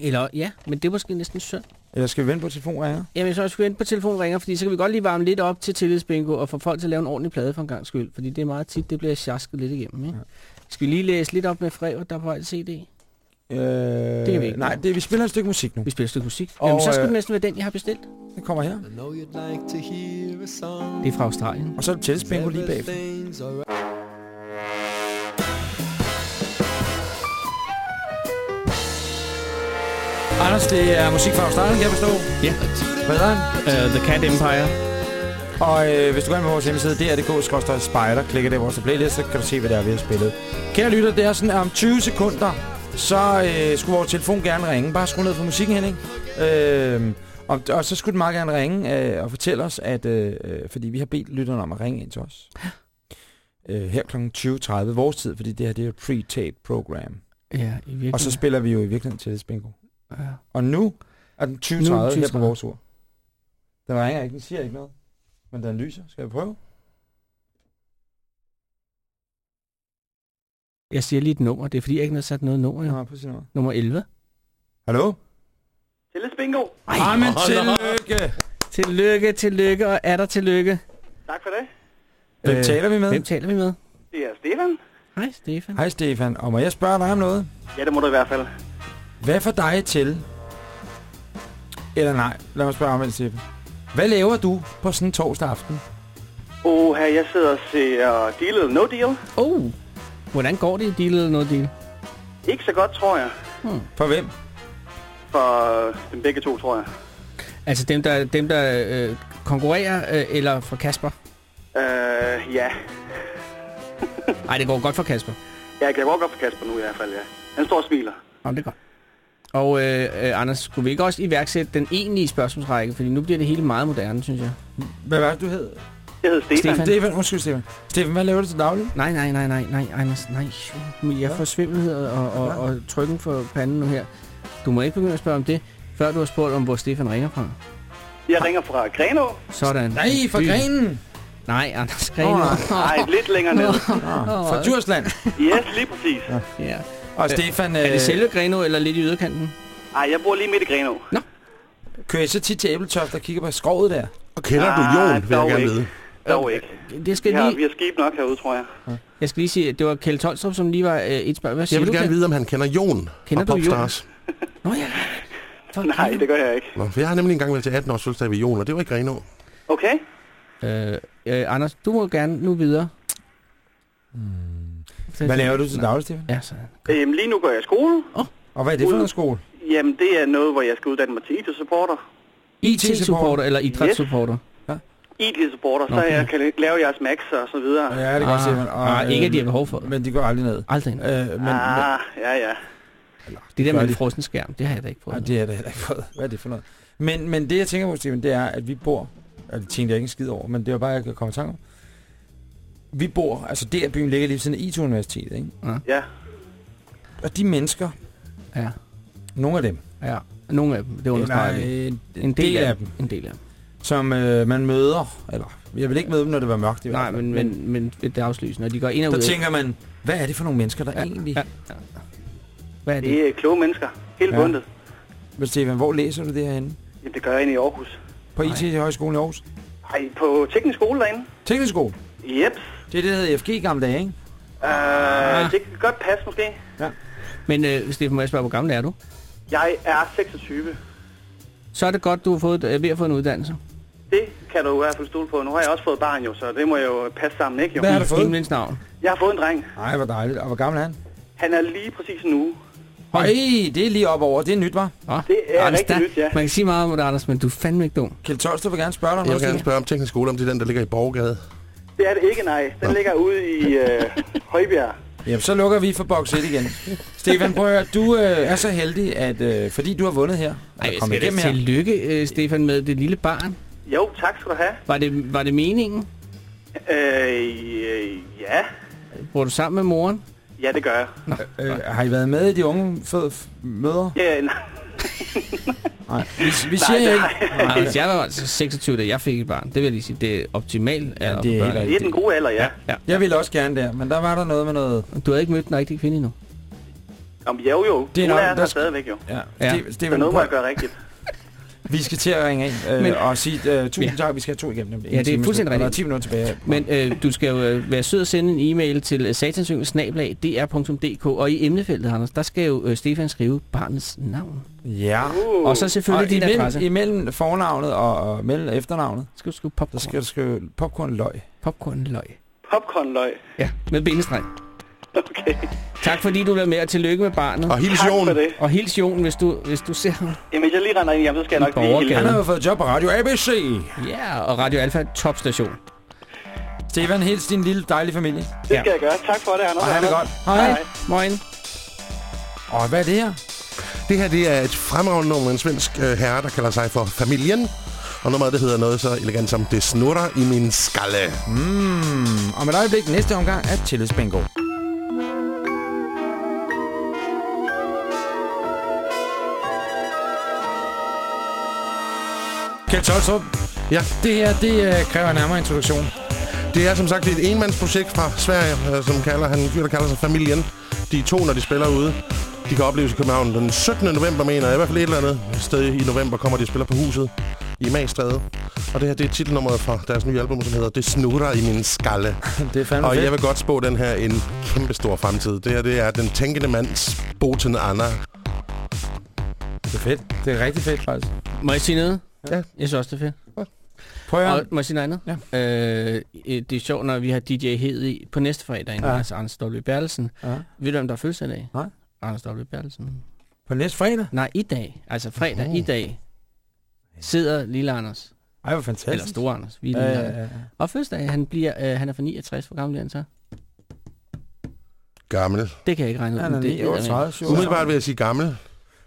Eller, ja, men det er måske næsten synd. Eller skal vi vente på telefonringer? Jamen, så skal vi vente på telefonringer, fordi så kan vi godt lige varme lidt op til tillidsbingo og få folk til at lave en ordentlig plade for en gang skyld. Fordi det er meget tit, det bliver sjasket lidt igennem. Ikke? Skal vi lige læse lidt op med Frever, der er på vej til CD? Øh, Det kan vi ikke. Nej, det, vi spiller et stykke musik nu. Vi spiller et stykke musik. Og, Jamen, så skulle øh, det næsten være den, jeg har bestilt. Det kommer her. Det er fra Australien. Og så er det tillidsbingo lige bagefter. Anders, det er musik fra Australien, kan jeg forstå. Ja. Hvad er den? Uh, The Cat Empire. Og øh, hvis du går ind på vores hjemmeside, dr.dk, spider, klikker det i vores playlist, så kan du se, hvad det er, vi har spillet. Kære lytter, det er sådan, at om 20 sekunder, så øh, skulle vores telefon gerne ringe. Bare skru ned for musikken, Henning. Øh, og, og så skulle den meget gerne ringe øh, og fortælle os, at øh, øh, fordi vi har bedt lytterne om at ringe ind til os. Øh, her kl. 20.30 vores tid, fordi det her det er et pre-tape program. Ja, i virkeligheden. Og så spiller vi jo i virkeligheden til det bingo. Ja. Og nu er den 20.30 Nu er den her på 20.30. vores ur. Den ringer ikke, den siger ikke noget. Men den lyser. Skal vi prøve? Jeg siger lige et nummer. Det er fordi, jeg ikke har sat noget nummer. At sige noget. Nummer 11. Hallo? Tillidsbingo. Ej, Ej, men hold tillykke! Tillykke, tillykke og er der tillykke. Tak for det. Hvem Øh, taler vi med? Hvem taler vi med? Det er Stefan. Hej, Stefan. Hej Stefan, og må jeg spørge dig om noget? Ja, det må du i hvert fald. Hvad får dig til? Eller nej, lad mig spørge om Stefan. Hvad laver du på sådan en torsdag aften? Og her jeg sidder og ser Deal eller No Deal. Oh, hvordan går det i deal eller noget deal? Ikke så godt, tror jeg. For hvem? For dem begge to, tror jeg. Altså dem, der, dem, der øh, konkurrerer, øh, eller for Kasper? Øh, ja. *laughs* Nej, det går godt for Kasper. Jeg kan godt godt for Kasper nu i hvert fald, ja. Han står og smiler. Nå, det er godt. Og øh, øh, Anders, skulle vi ikke også iværksætte den egentlige spørgsmålsrække? Fordi nu bliver det hele meget moderne, synes jeg. Hvad var det, du hed? Jeg hedder Stefan. Stefan. Stefan, undskyld Stefan. Stefan, hvad laver du til daglig? Nej, nej, nej, nej, nej, Anders, nej. Jeg får svimmelhed og, og, og trykken for panden nu her. Du må ikke begynde at spørge om det, før du har spurgt om, hvor Stefan ringer fra. Jeg ringer fra Grenå. Sådan. Nej, fra grenen! Nej, Anders Grene. Åh, Nej, lidt længere ned. Fra Djursland. Yes, lige præcis. Ja. Og Stefan, Er øh, det selve Greno eller lidt i yderkanten? Ej, jeg bor lige midt i Grenå. kører I så tit til Æbeltoft og kigger på skroget der? Og kender du Ah, Jon, vil jeg gerne ikke. vide. Dog ikke. Det skal Vi har, lige, vi har skib nok herude, tror jeg. jeg skal lige sige, at det var Kjeld Tolstrup, som lige var øh, et spørgsmål. Hvad Jeg vil du, gerne vide, om han kender Jon Kender du Jon? Popstars. Nå ja. For *laughs* Nej, det gør jeg ikke. Nå, for jeg har nemlig engang været til 18 års fødselsdag ved Jon, og det var i Grenå. Okay. Øh, øh, Anders, du må gerne nu videre. Hvad laver du til daglig, Stefan? Ja, så. Øhm, lige nu går jeg i skole. Og hvad er det for noget skole? Jamen, det er noget, hvor jeg skal uddanne mig til IT-supporter. IT-supporter eller idrætssupporter? IT-supporter, så jeg kan lave jeres max og så videre. Ja, det kan godt se, men... Ah, ikke at de har behov for. Men de går aldrig ned. Aldrig. Øh, Øh, men, men, ah, ja, ja. det der med de. frossen skærm, det har jeg da ikke Nej, prøvet. det er det heller ikke fået. Hvad er det for noget? Men, men det, jeg tænker på, Steven, det er, at vi bor... Og det tænkte jeg ikke en skid over, men det var bare, at jeg kan komme i tanke om. Vi bor... Altså, der byen ligger lige ved siden af IT-universitetet, ikke? Ja, Og de mennesker, Ja, nogle af dem, ja. Nogle af dem, det understreger vi. en, En del af dem. En del af dem. som øh, man møder, eller jeg vil ikke møde dem, når det var mørkt i Nej, hvert fald, men, men, men det er afsløsende, når de går ind og ud. der af- tænker man, hvad er det for nogle mennesker, der Ja, egentlig... ja, ja. Hvad er det? det er kloge mennesker. Helt Ja. ja. bundet. Men Steven, hvor læser du det herhenne? Jamen, det gør jeg inde i Aarhus. På IT-højskolen i Aarhus? Ej, på teknisk skole derinde. Teknisk skole. Jeps. Det er det, der hedder FG i gamle dage, ikke? Uh, Ah. Det kan godt passe, måske. Men øh, Steffen, må jeg spørge, hvor gammel er du? Jeg er 26. Så er det godt, du har fået, øh, ved at få en uddannelse. Det kan du i hvert fald stole på. Nu har jeg også fået barn jo, så det må jo passe sammen, ikke jo? Hvad har du fået? Himlens navn. Jeg har fået en dreng. Nej, hvor dejligt. Og hvor gammel er han? Han er lige præcis en uge. Høj, det er lige op over. Det er nyt, var. Det er rigtig nyt, ja. Man kan sige meget om det, Anders, men du er fandme ikke dum. Kjeld Tolstrup vil gerne spørge dig om Jeg vil gerne spørge om teknisk skole, om det er den, der ligger i Borgade. Det er det ikke, nej. Den ligger ude i øh, Højbjerg. Jamen, så lukker vi for box 1 igen. *laughs* Stefan, prøv at høre. Du øh, er så heldig, at øh, fordi du har vundet her, Ej, og kommet skal her. tillykke, øh, Stefan, med det lille barn. Jo, tak skal du have. Var det, var det meningen? Øh, øh, ja. Bor du sammen med moren? Ja, det gør jeg. Øh, har I været med i de unge fød møder? Ja, nej, Nej. Vi, vi nej, siger det ikke. jeg. Nej, altså, jeg var altså 26, da jeg fik et barn. Det vil jeg lige sige, det er optimalt. Ja, det er helt. Det er den gode alder, ja. Ja. Jeg ville også gerne der, men der var der noget med noget... Du har ikke mødt den rigtige kvinde endnu. Om jo, jo. Det er nok- er der der stadigvæk, jo. Ja, Ja. Ste- Så Stefan, noget må jeg prøv, gøre rigtigt. Vi skal til at ringe ind øh, Men- og sige uh, tusind Ja. tak. Vi skal have to igennem. nemlig. Ja, det er fuldstændig og Der er rigtigt. 10 minutter tilbage. Men øh, du skal jo øh, være sød og sende en e-mail til satansyngesnablag.dr.dk og i emnefeltet, Anders, der skal jo øh, Stefan skrive barnets navn. Ja. Uh, Og så selvfølgelig din imellem, adresse. imellem fornavnet og, og mellem efternavnet, Skal du skrive der popcorn? skal du skrive popcorn løg. Popcorn løg. popcornløg. Ja, med bindestreg. *laughs* Okay. Tak fordi du var med, og tillykke med barnet. Og hils Jon. Og hils Jon, hvis du, hvis du ser ham. Jamen, hvis jeg lige render ind hjem, så skal jeg nok lige hilse. Han har jo fået job på Radio ABC. Ja, og Radio Alfa topstation. Stefan, hils din lille dejlige familie. Det skal jeg gøre. Tak for det, Anders. Og have det godt. Hej. Hej. Moin. Og hvad er det her? Det her det er et fremragende nummer en svensk øh, herre, der kalder sig for Familien. Og nummeret det hedder noget så elegant som Det snurrer i min skalle. Mm, om et øjeblik næste omgang er tillidsbingo. Kjeld Tolstrup, Ja, det her det øh, kræver en nærmere introduktion. det er som sagt et enmandsprojekt fra Sverige, øh, som kalder, han, der kalder sig Familien. De to, når de spiller ude, de kan opleves i København den 17. november, mener jeg. I hvert fald et eller andet sted i november kommer de og spiller på huset i Magstræde. Og det her, det er titelnummeret fra deres nye album, som hedder Det snurrer i min skalle. *laughs* Det er fandme Og fedt. jeg vil godt spå den her en kæmpe stor fremtid. Det her, det er den tænkende mands Boten Anna. Det er fedt. Det er rigtig fedt, faktisk. Må jeg sige noget? Ja. Jeg synes også, det er fedt. Prøv at. Og må jeg sige noget andet? Ja. Øh, øh, det er sjovt, når vi har DJ Hed i på næste fredag, ja. Ja. altså Anders W. Bertelsen. Ja. Ved du, om der er fødselsdag i dag? Nej. Anders W. Bertelsen. På næste fredag? Nej, i dag. Altså fredag Oh. i dag. Sidder lille Anders. Ej, hvor fantastisk. Eller store Anders. Vi er Ja, lille ja, Anders. ja. Og fødselsdag, han, bliver, øh, han er fra 69. Hvor gammel bliver han så? Gammel. Det kan jeg ikke regne ud. Han er men det lige ved jeg 38, ikke. 37. Umiddelbart vil jeg sige gammel.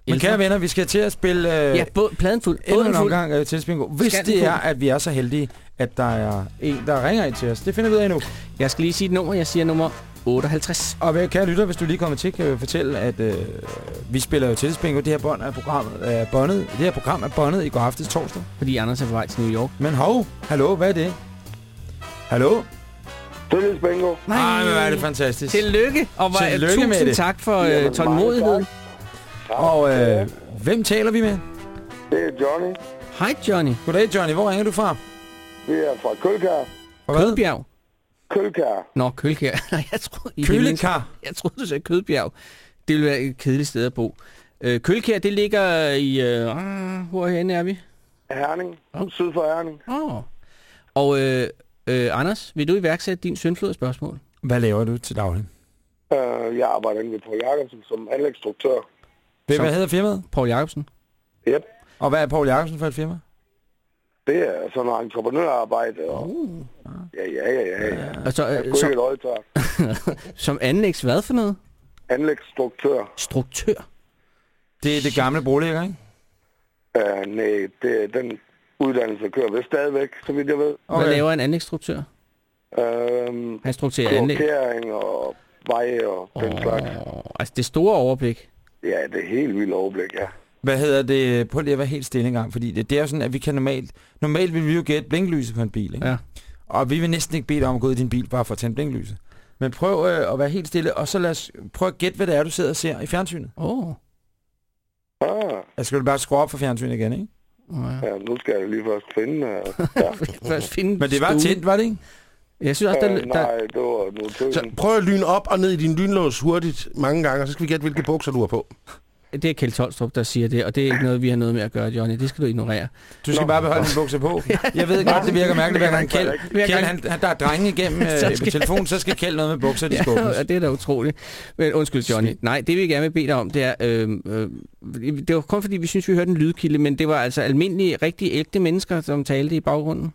Men kære venner, vi skal til at spille øh, Ja, både, pladen fuld. Båden en omgang øh, til Spingo. Hvis det er, at vi er så heldige, at der er en, der ringer ind til os. Det finder vi ud af nu. Jeg skal lige sige et nummer. Jeg siger nummer 58. Og hvad, kære lytter, hvis du lige kommer til, kan jeg fortælle, at øh, vi spiller jo til Spingo. Det her, bånd er programmet, er bondet, det her program er bondet i går aftes torsdag. Fordi Anders er på vej til New York. Men hov, hallo, hvad er det? Hallo? Tillids bingo. Nej, men hvor er det fantastisk. Tillykke. Og hvor, Tillykke tusind med det. tak for øh, tålmodigheden. Og øh, hvem taler vi med? Det er Johnny. Hej Johnny. Goddag, Johnny. Hvor ringer du fra? Det er fra Kølkær. Fra hvad? Kødbjerg. Kølkær. Nå, Kølkær. *laughs* Nej, jeg troede, i himlens- Kølekar. Jeg troede, du sagde Kødbjerg. Det ville være et kedeligt sted at bo. Øh, Kølkær, det ligger i... Øh, ah, hvorhen er vi? Herning. Oh. Syd for Herning. Åh. Og øh, øh, Anders, vil du iværksætte din søndflod af spørgsmål? Hvad laver du til daglig? Uh, jeg arbejder inde ved Paul Jacobsen som anlægsstruktør. Hvad, hvad hedder firmaet? Paul Jacobsen? Yep. Og hvad er Paul Jacobsen for et firma? Det er sådan noget entreprenørarbejde. Og... Uh. Ja, ja, ja, ja. ja. Altså, øh, som, *laughs* som anlægs hvad for noget? Anlægsstruktør. Struktør. Det er det gamle brolægger, ikke? Uh, nej, det, er den uddannelse kører ved stadigvæk, så vidt jeg ved. Okay. Hvad laver en anlægsstruktør? Uh, Han strukturerer anlæg. Og veje og den slags. Oh, altså det store overblik. Ja, det er helt vildt overblik, ja. Hvad hedder det? Prøv lige at være helt stille en gang, fordi det, det er jo sådan, at vi kan normalt... Normalt vil vi jo gætte blinklyset på en bil, ikke? Ja. Og vi vil næsten ikke bede dig om at gå ud i din bil, bare for at tænde blinklyset. Men prøv øh, at være helt stille, og så lad os prøv at gætte, hvad det er, du sidder og ser i fjernsynet. Åh. Oh. Ah, Jeg skal du bare skrue op for fjernsynet igen, ikke? ja, nu skal jeg lige først finde... Uh, ja. *laughs* Først finde Men det var stuen. tændt, var det ikke? Jeg synes også, der, der, nej, det var nu tøsen. Så prøv at lyne op og ned i din lynlås hurtigt mange gange, og så skal vi gætte, hvilke bukser du har på. det er Kjeld Tolstrup, der siger det, og det er ikke noget, vi har noget med at gøre, Johnny. Det skal du ignorere. Du skal Nå. bare beholde din bukser på. *laughs* Jeg ved godt, det virker mærkeligt, hver gang Kjeld, Hver Kjeld gang- han, han, der er drenge igennem *laughs* øh, telefonen, så skal Kjeld noget med bukser, de skal åbnes. *laughs* Ja, det er da utroligt. Men undskyld, Johnny. Nej, det vi gerne vil bede dig om, det er... Øh, øh, det var kun fordi, vi synes, vi hørte en lydkilde, men det var altså almindelige, rigtig ægte mennesker, som talte i baggrunden.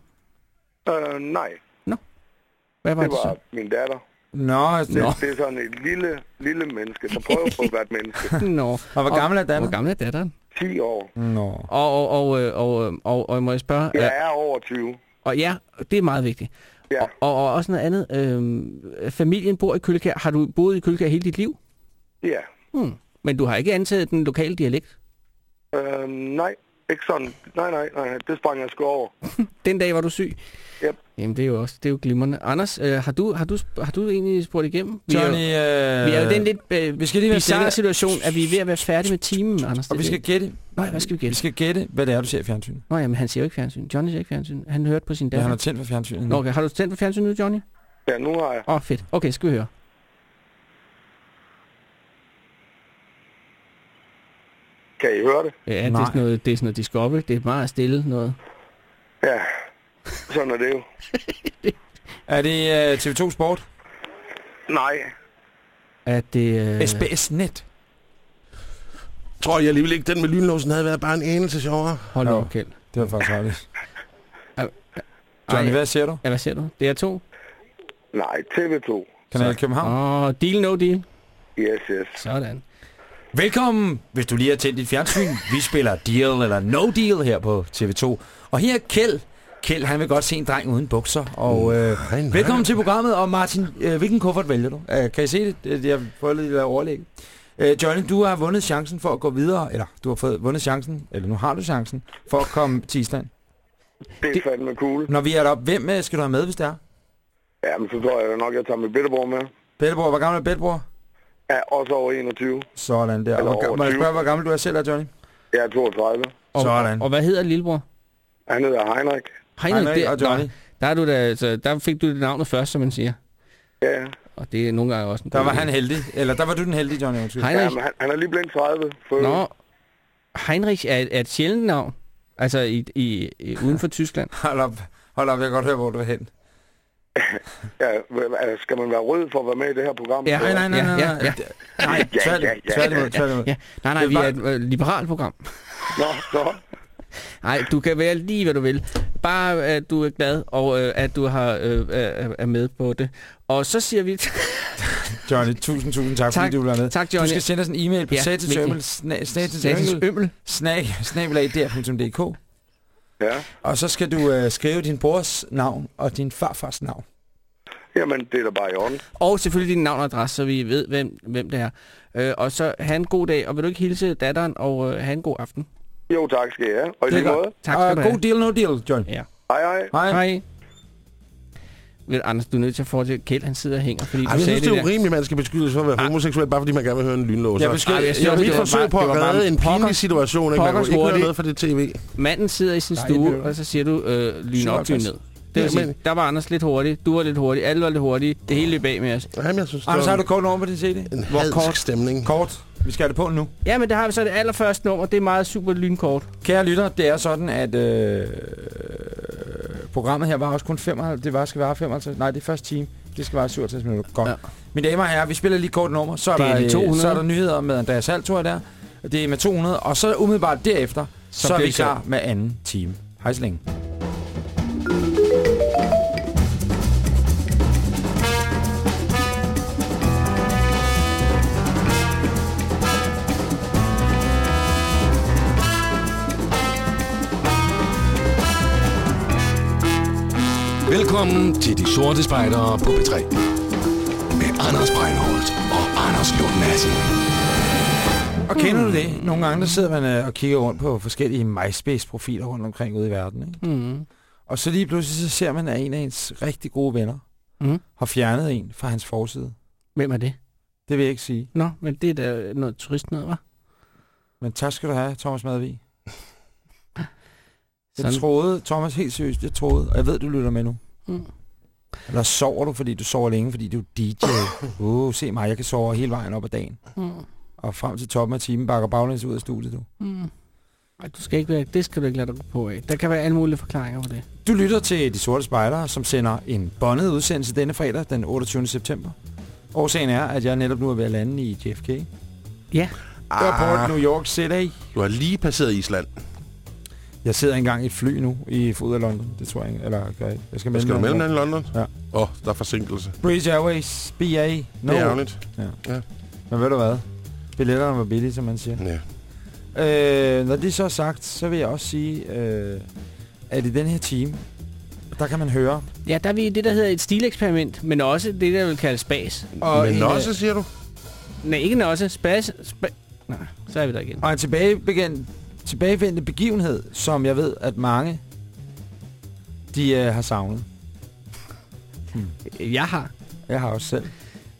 Uh, nej, Hvad var det det, var så? min datter. Nå, altså, Det, Nå. det er sådan et lille, lille menneske, der prøver på at være et menneske. *laughs* Nå. og hvor gammel er Hvor datteren? gammel er datteren? 10 år. Nå. Og, og, og, øh, og, øh, og, og, må jeg spørge... Jeg øh, er over 20. Og ja, det er meget vigtigt. Ja. Og, og, og også noget andet. Øh, familien bor i Køllekær. Har du boet i Køllekær hele dit liv? Ja. Hmm. Men du har ikke antaget den lokale dialekt? Uh, nej, ikke sådan. Nej, nej, nej. Det sprang jeg sgu over. *laughs* Den dag var du syg? Yep. Jamen, det er jo også det er jo glimrende. Anders, øh, har, du, har, du, har du egentlig spurgt igennem? Vi Johnny, er jo, øh, vi er jo den lidt øh, vi skal lige bizarre situation, at vi er ved at være færdige med timen, Anders. Og vi skal det. gætte, Nej, hvad skal vi vi gætte? skal gætte, hvad det er, du ser i fjernsynet. Nå, jamen, han ser jo ikke fjernsyn. Johnny ser ikke fjernsyn. Han hørte på sin Ja, datter. han har tændt for fjernsynet. Okay. Har du tændt for fjernsyn nu, Johnny? Ja, nu har jeg. Åh, oh, fedt. Okay, skal vi høre. Kan I høre det? Ja, det er, sådan noget, det er sådan noget Discovery. Det er meget stille noget. Ja. Sådan er det jo. *laughs* Er det uh, TV2 Sport? Nej. At det... Øh... SBS Net? Tror jeg alligevel ikke, den med lynlåsen havde været bare en anelse sjovere. Hold op, Kjeld. Det var faktisk. Ej, Johnny, hvad ser du? Ja, hvad ser du? Det er to. Nej, TV2. Kanal København? Åh, oh, deal no deal. Yes, yes. Sådan. Velkommen, hvis du lige har tændt dit fjernsyn. Vi spiller Deal eller No Deal her på TV2. Og her er Kjeld. Kjeld, han vil godt se en dreng uden bukser. Og øh, Nej, nej. velkommen til programmet. Og Martin, øh, hvilken kuffert vælger du? Øh, kan I se det? det? Jeg har fået lidt overlæg. Øh, Johnny, du har vundet chancen for at gå videre. Eller, du har fået vundet chancen. Eller nu har du chancen for at komme til Island. Det er fandme cool. Når vi er deroppe, hvem øh, skal du have med, hvis det er? Ja, men så tror jeg nok, jeg tager mit bitterbror med. Bellebror, hvor gammel er Bellebror? Ja, også over 21. Sådan der. Eller hvor, må jeg 20. spørge, hvor gammel du er selv, er, Johnny? Jeg er 32. Og, Sådan. Og hvad hedder lillebror? Han hedder Heinrich. Heinrich, Heinrich der, og Johnny. Der, der, er du da, altså, der fik du det navnet først, som man siger. Ja, Og det er nogle gange også en Der var han heldig. Eller der var du den heldige, Johnny. Undskyld. Heinrich. ja men han, han er lige blevet 30. For Nå, Heinrich er, er et sjældent navn. Altså i, i, i, uden for Tyskland. Hold op. Hold op, jeg kan godt høre, hvor du er hen. *laughs* Ja, hva- skal man være rød for at være med i det her program? Ja, Nej, nej, nej, Ja, nej. ja, nej. ja. Nej, Ja, tværtimod, ja, ja, ja. Ja, nej, nej, vi er et øh, liberalt program. Nå, så. Nej, du kan være lige, hvad du vil. Bare, at du er glad, og øh, at du har, øh, er er med på det. Og så siger vi... *laughs* Johnny, tusind, tusind tak, Tak. fordi du vil være med. tak, Du Johnny. skal sende os en e-mail på Ja, satisømmel, vigtigt. Statens satisømmel, ømmel. snag, snabelag.dk Ja, Og så skal du øh, skrive din brors navn og din farfars navn. jamen det er da bare i orden. Og selvfølgelig din navn og adresse, så vi ved, hvem, hvem det er. Øh, og så have en god dag, og vil du ikke hilse datteren, og øh, have en god aften. Jo, tak skal jeg. Og i Det er lige godt. måde. Tak Og skal du have. god deal, no deal, John. Ja. Hej, hej. Hej. Hej. Vel, Anders, du er nødt til at fortælle Kjeld, han sidder og hænger, fordi Ej, du jeg sagde synes, det det er urimeligt, at man skal beskyldes for at være homoseksuel, bare fordi man gerne vil høre en lynlås. Jeg Jeg, beskylder- Ej, jeg jeg, synes, jeg det mit forsøg på det at redde en pinlig situation, ikke? Man kunne ikke høre noget fra det tv. Manden sidder i sin stue, det og så siger du, øh, lyn op, lyn 57. ned. Det vil sige, der var Anders lidt hurtig, du var lidt hurtig, alle var lidt hurtige, det hele løb af med os. Jamen, jeg synes, det Anders, har du kort nummer på din CD? en Hvor kort? stemning. Kort. Vi skal have det på nu. Ja, men der har vi så det allerførste nummer, det er meget super lynkort. Kære lytter, det er sådan, at øh, programmet her var også kun 55, det var, skal være 55, nej, det er første time. Det skal være 57 minutter. Godt. Ja. Mine damer og herrer, vi spiller lige kort nummer. Så er, Det er der, de øh, 200. så er der nyheder med Andreas jeg der. Det er med 200. Og så umiddelbart derefter, så, så er vi klar med anden time. Hej så længe. Velkommen til De Sorte Spejdere på P3. Med Anders Breinholt og Anders Lund Madsen. Og kender du det? Nogle gange der sidder man øh, og kigger rundt på forskellige MySpace-profiler rundt omkring ude i verden. Ikke? Mm. Og så lige pludselig så ser man, at en af ens rigtig gode venner Mm. har fjernet en fra hans forside. Hvem er det? Det vil jeg ikke sige. Nå, men det er da noget turist noget, hva'? Men tak skal du have, Thomas Madvig. *laughs* Jeg Sådan. troede, Thomas, helt seriøst, jeg troede, og jeg ved, du lytter med nu. Mm. Eller sover du, fordi du sover længe, fordi du er DJ? Uh, *coughs* se mig, jeg kan sove hele vejen op ad dagen. Mm. Og frem til toppen af timen bakker baglæns ud af studiet, du. Mm. Ej, du skal ikke være, det skal du ikke lade dig gå på af. Der kan være alle mulige forklaringer på det. Du lytter til De Sorte Spejdere, som sender en bondet udsendelse denne fredag, den 28. september. Årsagen er, at jeg netop nu er ved at lande i JFK. Ja. Airport New York City. Du har lige passeret Island. Jeg sidder engang i et fly nu i fod af London. Det tror jeg ikke. Eller gør jeg. Jeg skal Skal du mellem i London? Ja. Åh, oh, der er forsinkelse. British Airways, BA. No. Det er ærgerligt. Men ved du hvad? Billetterne var billige, som man siger. Ja. Øh, når det så er sagt, så vil jeg også sige, øh, at i den her time, der kan man høre. Ja, der er vi i det, der hedder et stileksperiment, men også det, der vil kaldes spas. Og Men en, også, siger du? Nej, ikke også. Spas... Spa, nej, så er vi der igen. Og en tilbageben- tilbagevendende begivenhed, som jeg ved, at mange de øh, har savnet. Jeg har. Jeg har også selv.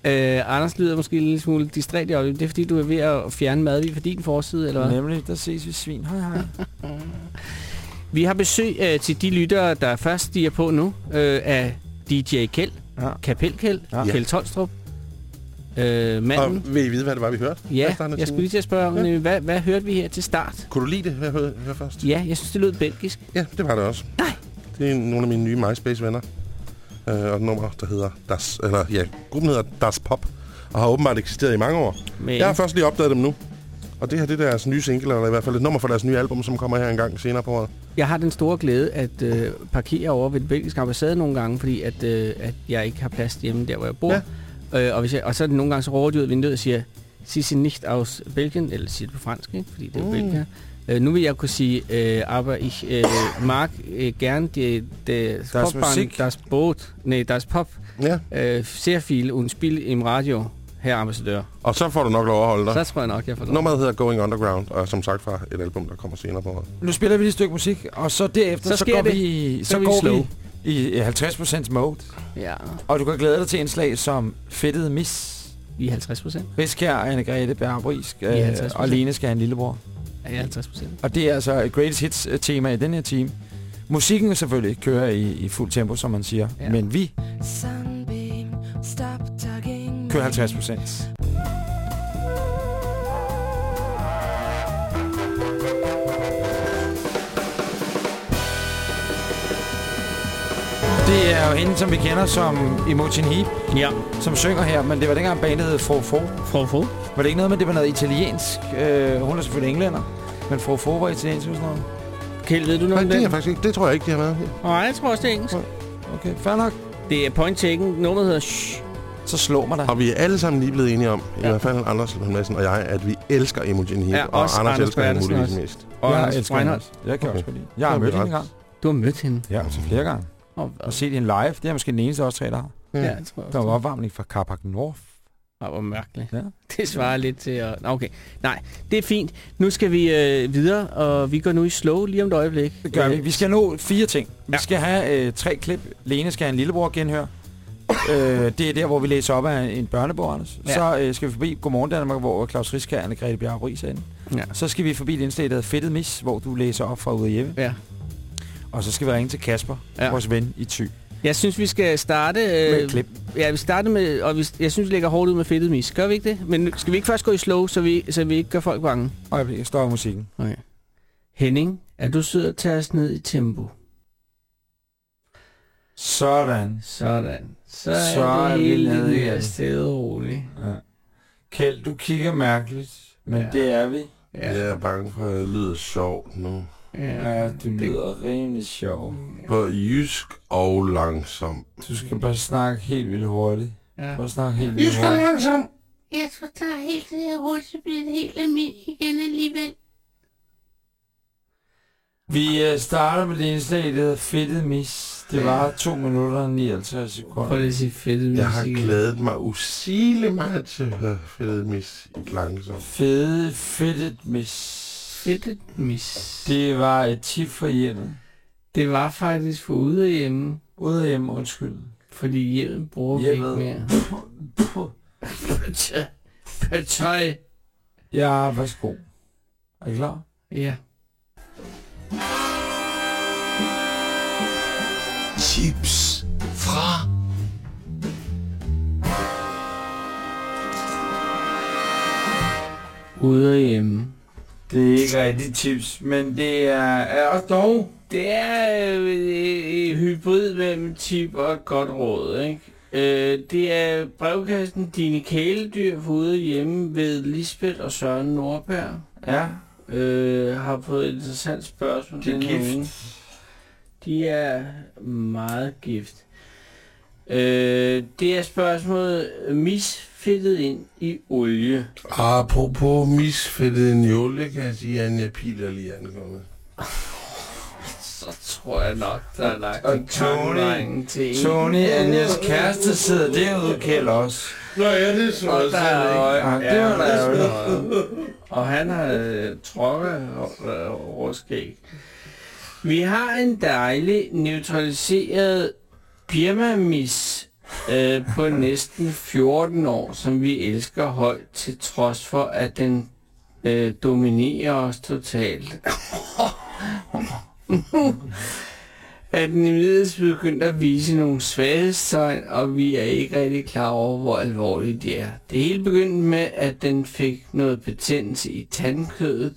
Øh, Anders lyder måske en lille smule distræt i øjeblikket. Det er, fordi du er ved at fjerne madvig fra din forside, eller hvad? Nemlig, der ses vi svin. Hej hej. *laughs* Vi har besøg øh, til de lyttere, der først stiger på nu, øh, af DJ Kjeld, Ja. Kapelkjeld, ja. Kjeld Tolstrup, øh, Og manden. vil I vide, hvad det var, vi hørte? Ja, jeg skulle lige til at spørge, Ja. hvad, hvad hørte vi her til start? Kunne du lide det, hvad jeg hørte, hørte først? Ja, jeg synes, det lød belgisk. Ja, det var det også. Nej. Det er nogle af mine nye MySpace-venner. Øh, og et nummer, der hedder Das... Eller ja, gruppen hedder Das Pop. Og har åbenbart eksisteret i mange år. Men, Jeg har først lige opdaget dem nu. Og det her det er deres nye single, eller i hvert fald et nummer fra deres nye album, som kommer her en gang senere på året. jeg har den store glæde at øh, parkere over ved den belgiske ambassade nogle gange, fordi at, øh, at jeg ikke har plads hjemme der, hvor jeg bor. Ja. Øh, og, hvis jeg, og så er det nogle gange så råber de ud af vinduet og siger, Sie sind nicht aus Belgien, eller siger det på fransk, ikke? fordi det er jo Mm. Belgien. Øh, nu vil jeg kunne sige, øh, aber ich øh, mag øh, gerne de, de Das Popband, Musik. das Boot, nee, das Pop, Ja. øh, sehr viel und Spiel im Radio, her ambassadør. Og så får du nok lov at holde dig. Så tror jeg nok, jeg får lov. Nummeret hedder Going Underground, og er som sagt fra et album, der kommer senere på året. Nu spiller vi lige et stykke musik, og så derefter, Så så, sker går det. vi, så, Så er vi går slow. vi i 50% mode. Ja, Og du kan glæde dig til indslag som Fedtet Mis, er 50 procent. Riskær, Anne-Grethe, er øh, 50%. og Lene skal have en lillebror. Ja, 50 procent. Og det er altså et greatest hits øh, tema i den her time. Musikken selvfølgelig kører i, i fuld tempo, som man siger. Ja. Men vi Sunbeam, stop tugging kører me. 50 procent. Det er jo hende, som vi kender som Imogen Heap, Ja, som synger her, men det var dengang bandet hed Fro Fro. Var det ikke noget med, det var noget italiensk? Øh, hun er selvfølgelig englænder, men Fro Fro var italiensk eller sådan noget. Kjeld, ved du Nej, noget om det er faktisk ikke. Det tror jeg ikke, de har med. Nej, jeg tror også, det er engelsk. Okay, fair nok. Det er point taken. Nummeret hedder Shh. Så slår mig dig. Og vi er alle sammen lige blevet enige om, i Ja. hvert fald Anders Lund Madsen og jeg, at vi elsker Imogen Heap, Ja, og Anders, Anders elsker hende muligvis mest. Og jeg Anders hende. Jeg kan Okay. også godt lide. Jeg har er mødt hende en gang. Du har mødt hende. Ja, altså flere gange. Og, Og set hende live. Det er måske den eneste også tre, der har. ja, Ja. jeg tror Der var opvarmning fra Carpac North. det. hvor mærkeligt. Ja. *laughs* Det svarer lidt til at... Okay, nej, det er fint. Nu skal vi øh, videre, og vi går nu i slow lige om et øjeblik. Det gør vi. Øh, Vi skal nå fire ting. Vi Ja. skal have øh, tre klip. Lene skal have en lillebror genhør. øh, det er der, hvor vi læser op af en børnebog, Anders. Ja. Så øh, skal vi forbi Godmorgen Danmark, hvor Claus Riskær og Anne-Grethe Bjerg Ries er inde. Ja. Så skal vi forbi et indslag, der hedder Fedtet Mis, hvor du læser op fra ude hjemme. Ja. Og så skal vi ringe til Kasper, Ja. vores ven i Thy, Jeg synes, vi skal starte... med Øh, et klip. Ja, vi starter med... Og vi, jeg synes, vi lægger hårdt ud med fedtet mis. Gør vi ikke det? Men skal vi ikke først gå i slow, så vi, så vi ikke gør folk bange? Øjeblik, jeg står musikken. Okay. Henning, er du sød at tage os ned i tempo? Sådan. Sådan. Så er Så er det vi hele nede stille og roligt. Ja. Kjeld, du kigger mærkeligt, men Ja. det er vi. Ja. Jeg er bange for, at jeg lyder sjovt nu. Ja. Ja, du lyder rimelig sjov. På jysk og langsom. Du skal bare snakke helt vildt hurtigt. Ja. Bare snakke helt vildt Jysk og hurtigt. langsom. Jeg tror, der er helt det hurtigt, så bliver det helt almindeligt igen alligevel. Vi øh, starter med det indslag, der hedder Fedtet Mis. Det var 2 minutter og 59 sekunder. Prøv lige at sige fedt Jeg har glædet mig usigeligt meget til at høre Fedtet Mis i langsom. Fede, fedtet mis. Fedt mis. Det var et tip for hjemmet. Det var faktisk for ude af hjemme, Ude af hjemme, undskyld. fordi hjemmet bruger vi ikke mere. *laughs* Partøj. Partøj. Ja, værsgo. Er I klar? Ja. Tips fra Ude af hjemme. Det er ikke rigtig tips, men det er, er også dog. Det er øh, hybrid mellem tip og et godt råd, ikke? Øh, det er brevkassen Dine Kæledyr ude hjemme ved Lisbeth og Søren Nordberg. Ja, Øh, har fået et interessant spørgsmål. det er gift. uge. De er meget gift. Øh, det er spørgsmålet misfedtet ind i olie. Apropos misfedtet en jolle, kan jeg sige, at Anja Pil er lige ankommet. *laughs* Så tror jeg nok, der er lagt Og en Tony- til en. Tony, Anjas kæreste, sidder derude, Kjeld også. Nå ja, det er så Og der er, Ja, det var da ærgerligt. Og han har øh, trukket overskæg. Vi har en dejlig neutraliseret Birma-mis øh, på næsten 14 år, som vi elsker højt, til trods for, at den øh, dominerer os totalt. *laughs* at den imidlertid begyndt at vise nogle svaghedstegn, og vi er ikke rigtig klar over, hvor alvorligt det er. Det hele begyndte med, at den fik noget betændelse i tandkødet.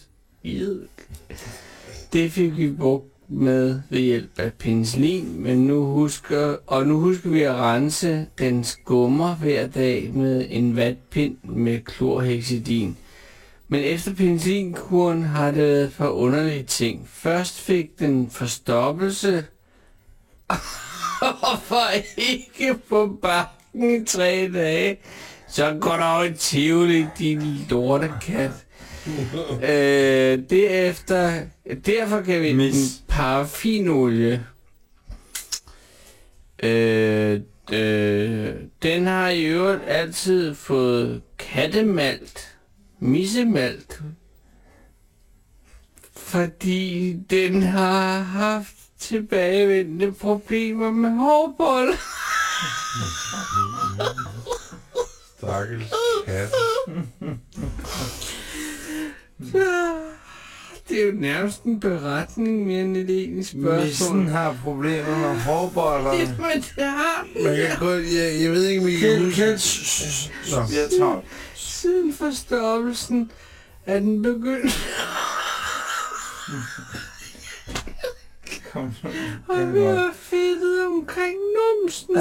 Det fik vi brugt med ved hjælp af penicillin, men nu husker, og nu husker vi at rense den skummer hver dag med en vatpind med klorhexidin. Men efter penicillinkuren har det været et par underlige ting. Først fik den forstoppelse, *laughs* og for ikke på bakken i tre dage, så går der over i Tivoli, din lortekat. *laughs* øh, derefter, derfor kan vi Mis. en paraffinolie. Øh, øh, den har i øvrigt altid fået kattemalt, missemalt, fordi den har haft tilbagevendende problemer med hårbold. Stakkels kat. *laughs* Det er jo nærmest en beretning mere end et egentlig spørgsmål. Missen har problemer med hårboller. Men det har den. Man kan godt, jeg, jeg ved ikke, om I kan huske... Jeg tager Siden forstoppelsen er den begyndt Kom så. at være fedtet omkring numsen. *laughs*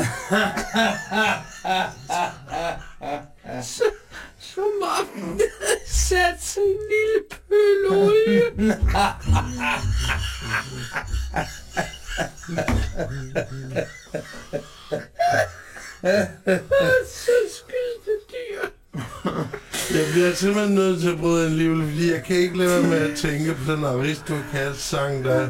så, som om den sat sig en lille pøl olie. så skide dyr. Jeg bliver simpelthen nødt til at bryde en liv, fordi jeg kan ikke lade være med at tænke på den aristokats sang, der,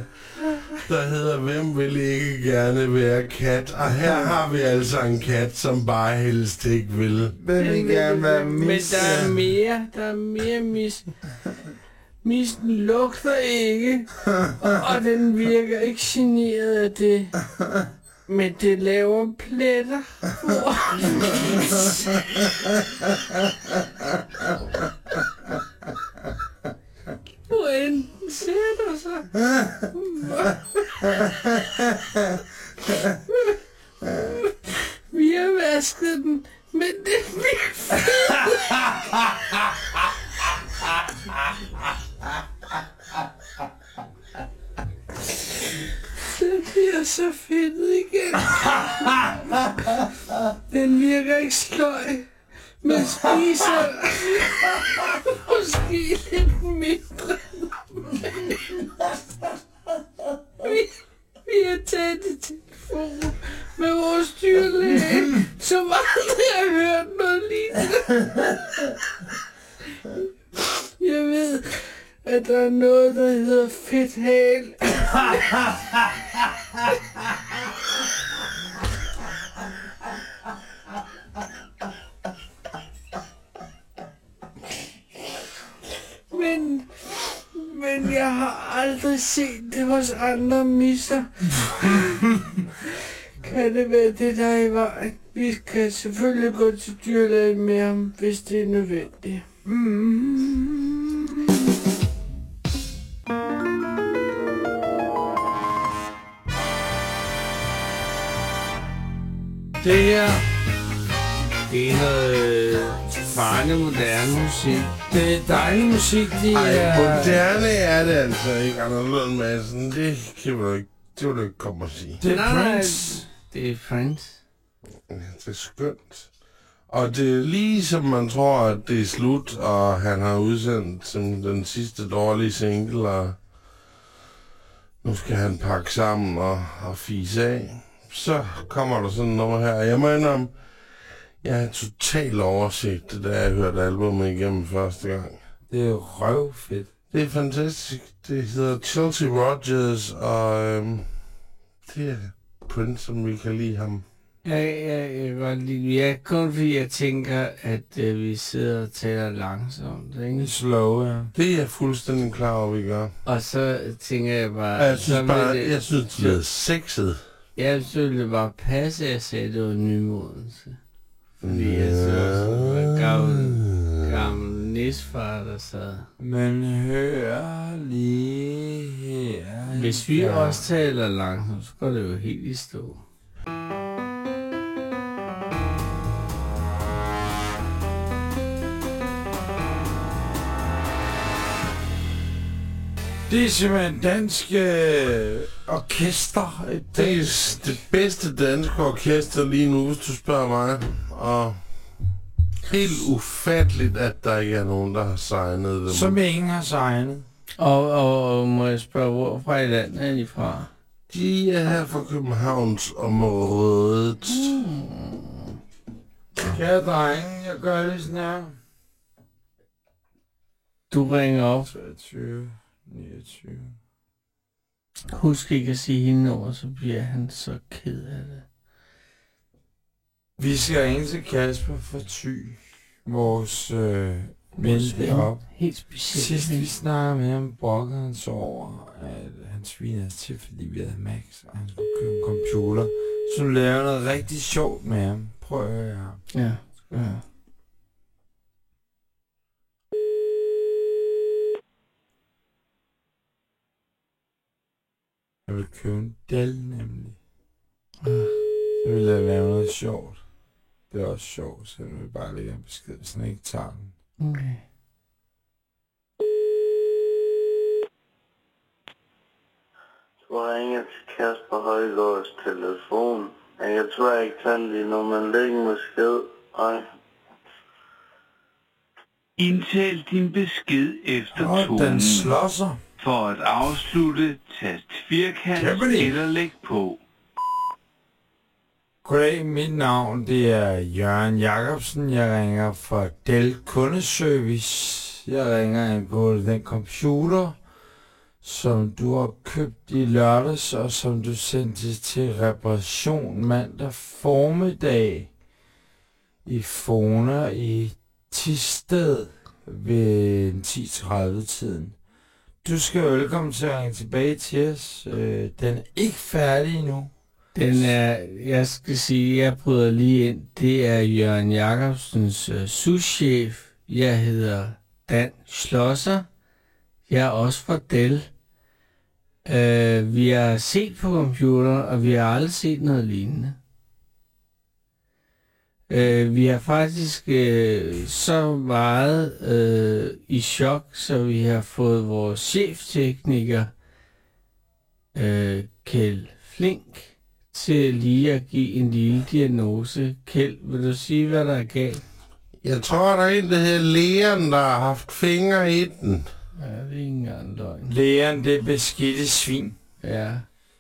der hedder Hvem vil ikke gerne være kat? Og her har vi altså en kat, som bare helst ikke vil. Hvem vil gerne være Men mis? der er mere, der er mere mis. Misen lugter ikke, og den virker ikke generet af det. Men det laver pletter. *laughs* *laughs* selvfølgelig gå til dyrlægen med ham, hvis det er nødvendigt. Mm. Det her, det er noget farlig moderne musik. Det er dejlig musik, de Ej, er... moderne er det altså ikke, Anders Lund Madsen. Det kan du ikke, det vil du ikke komme og sige. Det er Prince. Det er Prince. Det er skønt. Og det er lige som man tror, at det er slut, og han har udsendt som den sidste dårlige single, og nu skal han pakke sammen og, og fise af. Så kommer der sådan noget her. Jeg må indrømme, jeg har totalt overset det, da jeg hørte albumet igennem første gang. Det er røvfedt. Det er fantastisk. Det hedder Chelsea Rogers, og øhm, det er Prince, som vi kan lide ham. Ja, ja, jeg kan godt lide Ja, kun fordi jeg tænker, at øh, vi sidder og taler langsomt, ikke? Slow, ja. Det er jeg fuldstændig klar over, vi gør. Og så tænker jeg bare... Jeg så synes vil bare, det, jeg synes, det er sexet. Jeg synes, det var passe, at jeg sagde, at det var nymodens. Fordi jeg synes også, det var gammel, gammel nisfar, der sad. Men hør lige her. Hvis vi Ja. også taler langsomt, så går det jo helt i stå. Det er simpelthen dansk øh, orkester. Et Det er det bedste danske orkester lige nu, hvis du spørger mig. Og helt ufatteligt, at der ikke er nogen, der har signet dem. Som ingen har signet. Og, og, og må jeg spørge, hvorfra i landet er de fra? De er her fra Københavns området. Kære drenge, jeg gør det sådan her. Du ringer op. 23, 29. Husk ikke at sige hende over, så bliver han så ked af det. Vi skal ringe til Kasper fra Thy. Vores øh, ven deroppe. Helt specielt Sidst vi snakkede med ham, brokkede han så over, at han svinede til, fordi vi havde Max, og han skulle købe en computer. Så nu laver noget rigtig sjovt med ham. Prøv at høre. Ja, ja. Jeg vil købe en Dell, nemlig. Så vil jeg lave noget sjovt. Det er også sjovt, så jeg vil bare lægge en besked, hvis han ikke tager den. Okay. Du har ringet til Kasper Højgaards telefon. Jeg tror jeg ikke kan lige nu, men læg en besked. Ej. Indtal din besked efter Åh, tonen. den slår sig. For at afslutte, tast firkant eller læg på. Goddag, mit navn det er Jørgen Jacobsen. Jeg ringer fra Dell Kundeservice. Jeg ringer ind på den computer, som du har købt i lørdags, og som du sendte til reparation mandag formiddag i Fona i Tisted ved 10.30-tiden. Du skal velkommen til at ringe tilbage til os. Øh, den er ikke færdig endnu. Den er, jeg skal sige, jeg bryder lige ind. Det er Jørgen Jacobsens øh, souschef. Jeg hedder Dan Schlosser. Jeg er også fra Dell. Øh, vi har set på computer, og vi har aldrig set noget lignende. Uh, vi har faktisk uh, så meget uh, i chok, så vi har fået vores cheftekniker, uh, Kjeld flink til lige at give en lille diagnose. Kjeld, vil du sige, hvad der er galt? Jeg tror, der er en, der hedder Leon, der har haft fingre i den. Ja, det er ikke engang løgn. Lægeren, det er beskidte svin. Ja.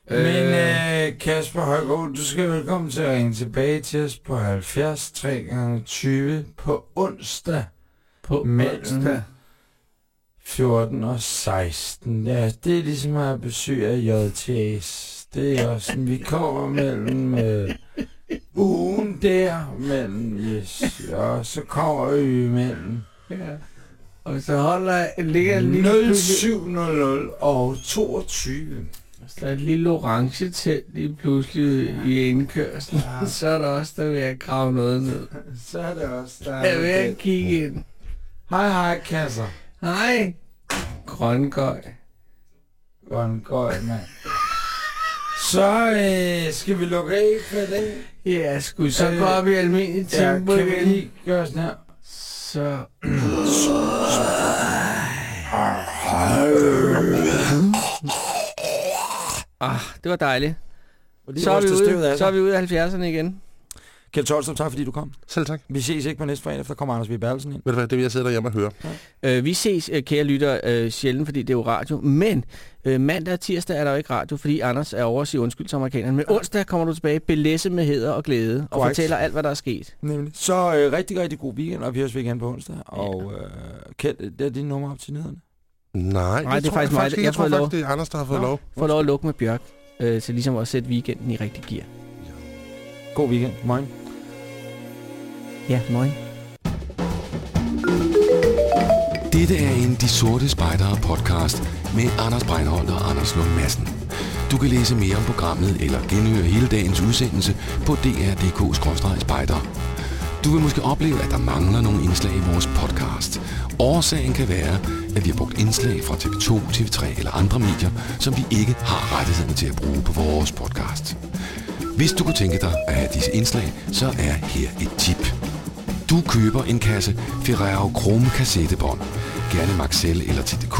Men øh, Kasper Højgaard, du skal velkommen til at ringe tilbage til os på 70 3 gange 20 på onsdag. På mellem onsdag? 14 og 16. Ja, det er ligesom at have besøg af JTS. Det er også sådan, vi kommer mellem øh, ugen der, mellem, yes, og så kommer vi imellem. Ja. Og så holder ligger lille 0700 og 22. Der er et lille orange telt lige pludselig i indkørslen, ja. så er der også der ved at grave noget ned. *laughs* Så er det også, der er ved at kigge ind. Hej, hej, kasser. Hej. Grøngøj. Grøngøj, mand. Så øh, skal vi lukke af for det. Ja, skulle vi så gå op i almindelig ja, tempo kan vi igen? lige gøre sådan her? Så... *clears throat* Ah, det var dejligt. Så er, vi ude, så er vi ude af 70'erne igen. Kjeld Tolstrup, tak fordi du kom. Selv tak. Vi ses ikke på næste fredag, for der kommer Anders V. Bertelsen ind. Ved du hvad, det vil jeg sidde derhjemme og høre. Øh, vi ses, øh, kære lytter, øh, sjældent, fordi det er jo radio. Men øh, mandag og tirsdag er der jo ikke radio, fordi Anders er over at sige undskyld til amerikanerne. Men onsdag kommer du tilbage, belæse med heder og glæde, og Korrekt. fortæller alt, hvad der er sket. Nemlig. Så øh, rigtig, rigtig god weekend, og vi høres igen på onsdag. Og øh, Kjeld, det er din nummer op til nyhederne. Nej, Nej, det er tror faktisk jeg mig. ikke. Jeg Jeg får tror faktisk, det er Anders, der har fået lov. Får lov at lukke med Bjørk, øh, til ligesom at sætte weekenden i rigtig gear. God weekend. Morgen. Ja, morgen. Dette er en De Sorte Spejdere podcast med Anders Breinholt og Anders Lund Madsen. Du kan læse mere om programmet eller genhøre hele dagens udsendelse på dr.dk-spejdere. Du vil måske opleve, at der mangler nogle indslag i vores podcast. Årsagen kan være, at vi har brugt indslag fra TV2, TV3 eller andre medier, som vi ikke har rettighederne til at bruge på vores podcast. Hvis du kunne tænke dig at have disse indslag, så er her et tip. Du køber en kasse Ferrero Chrome kassettebånd. Gerne Maxell eller TDK.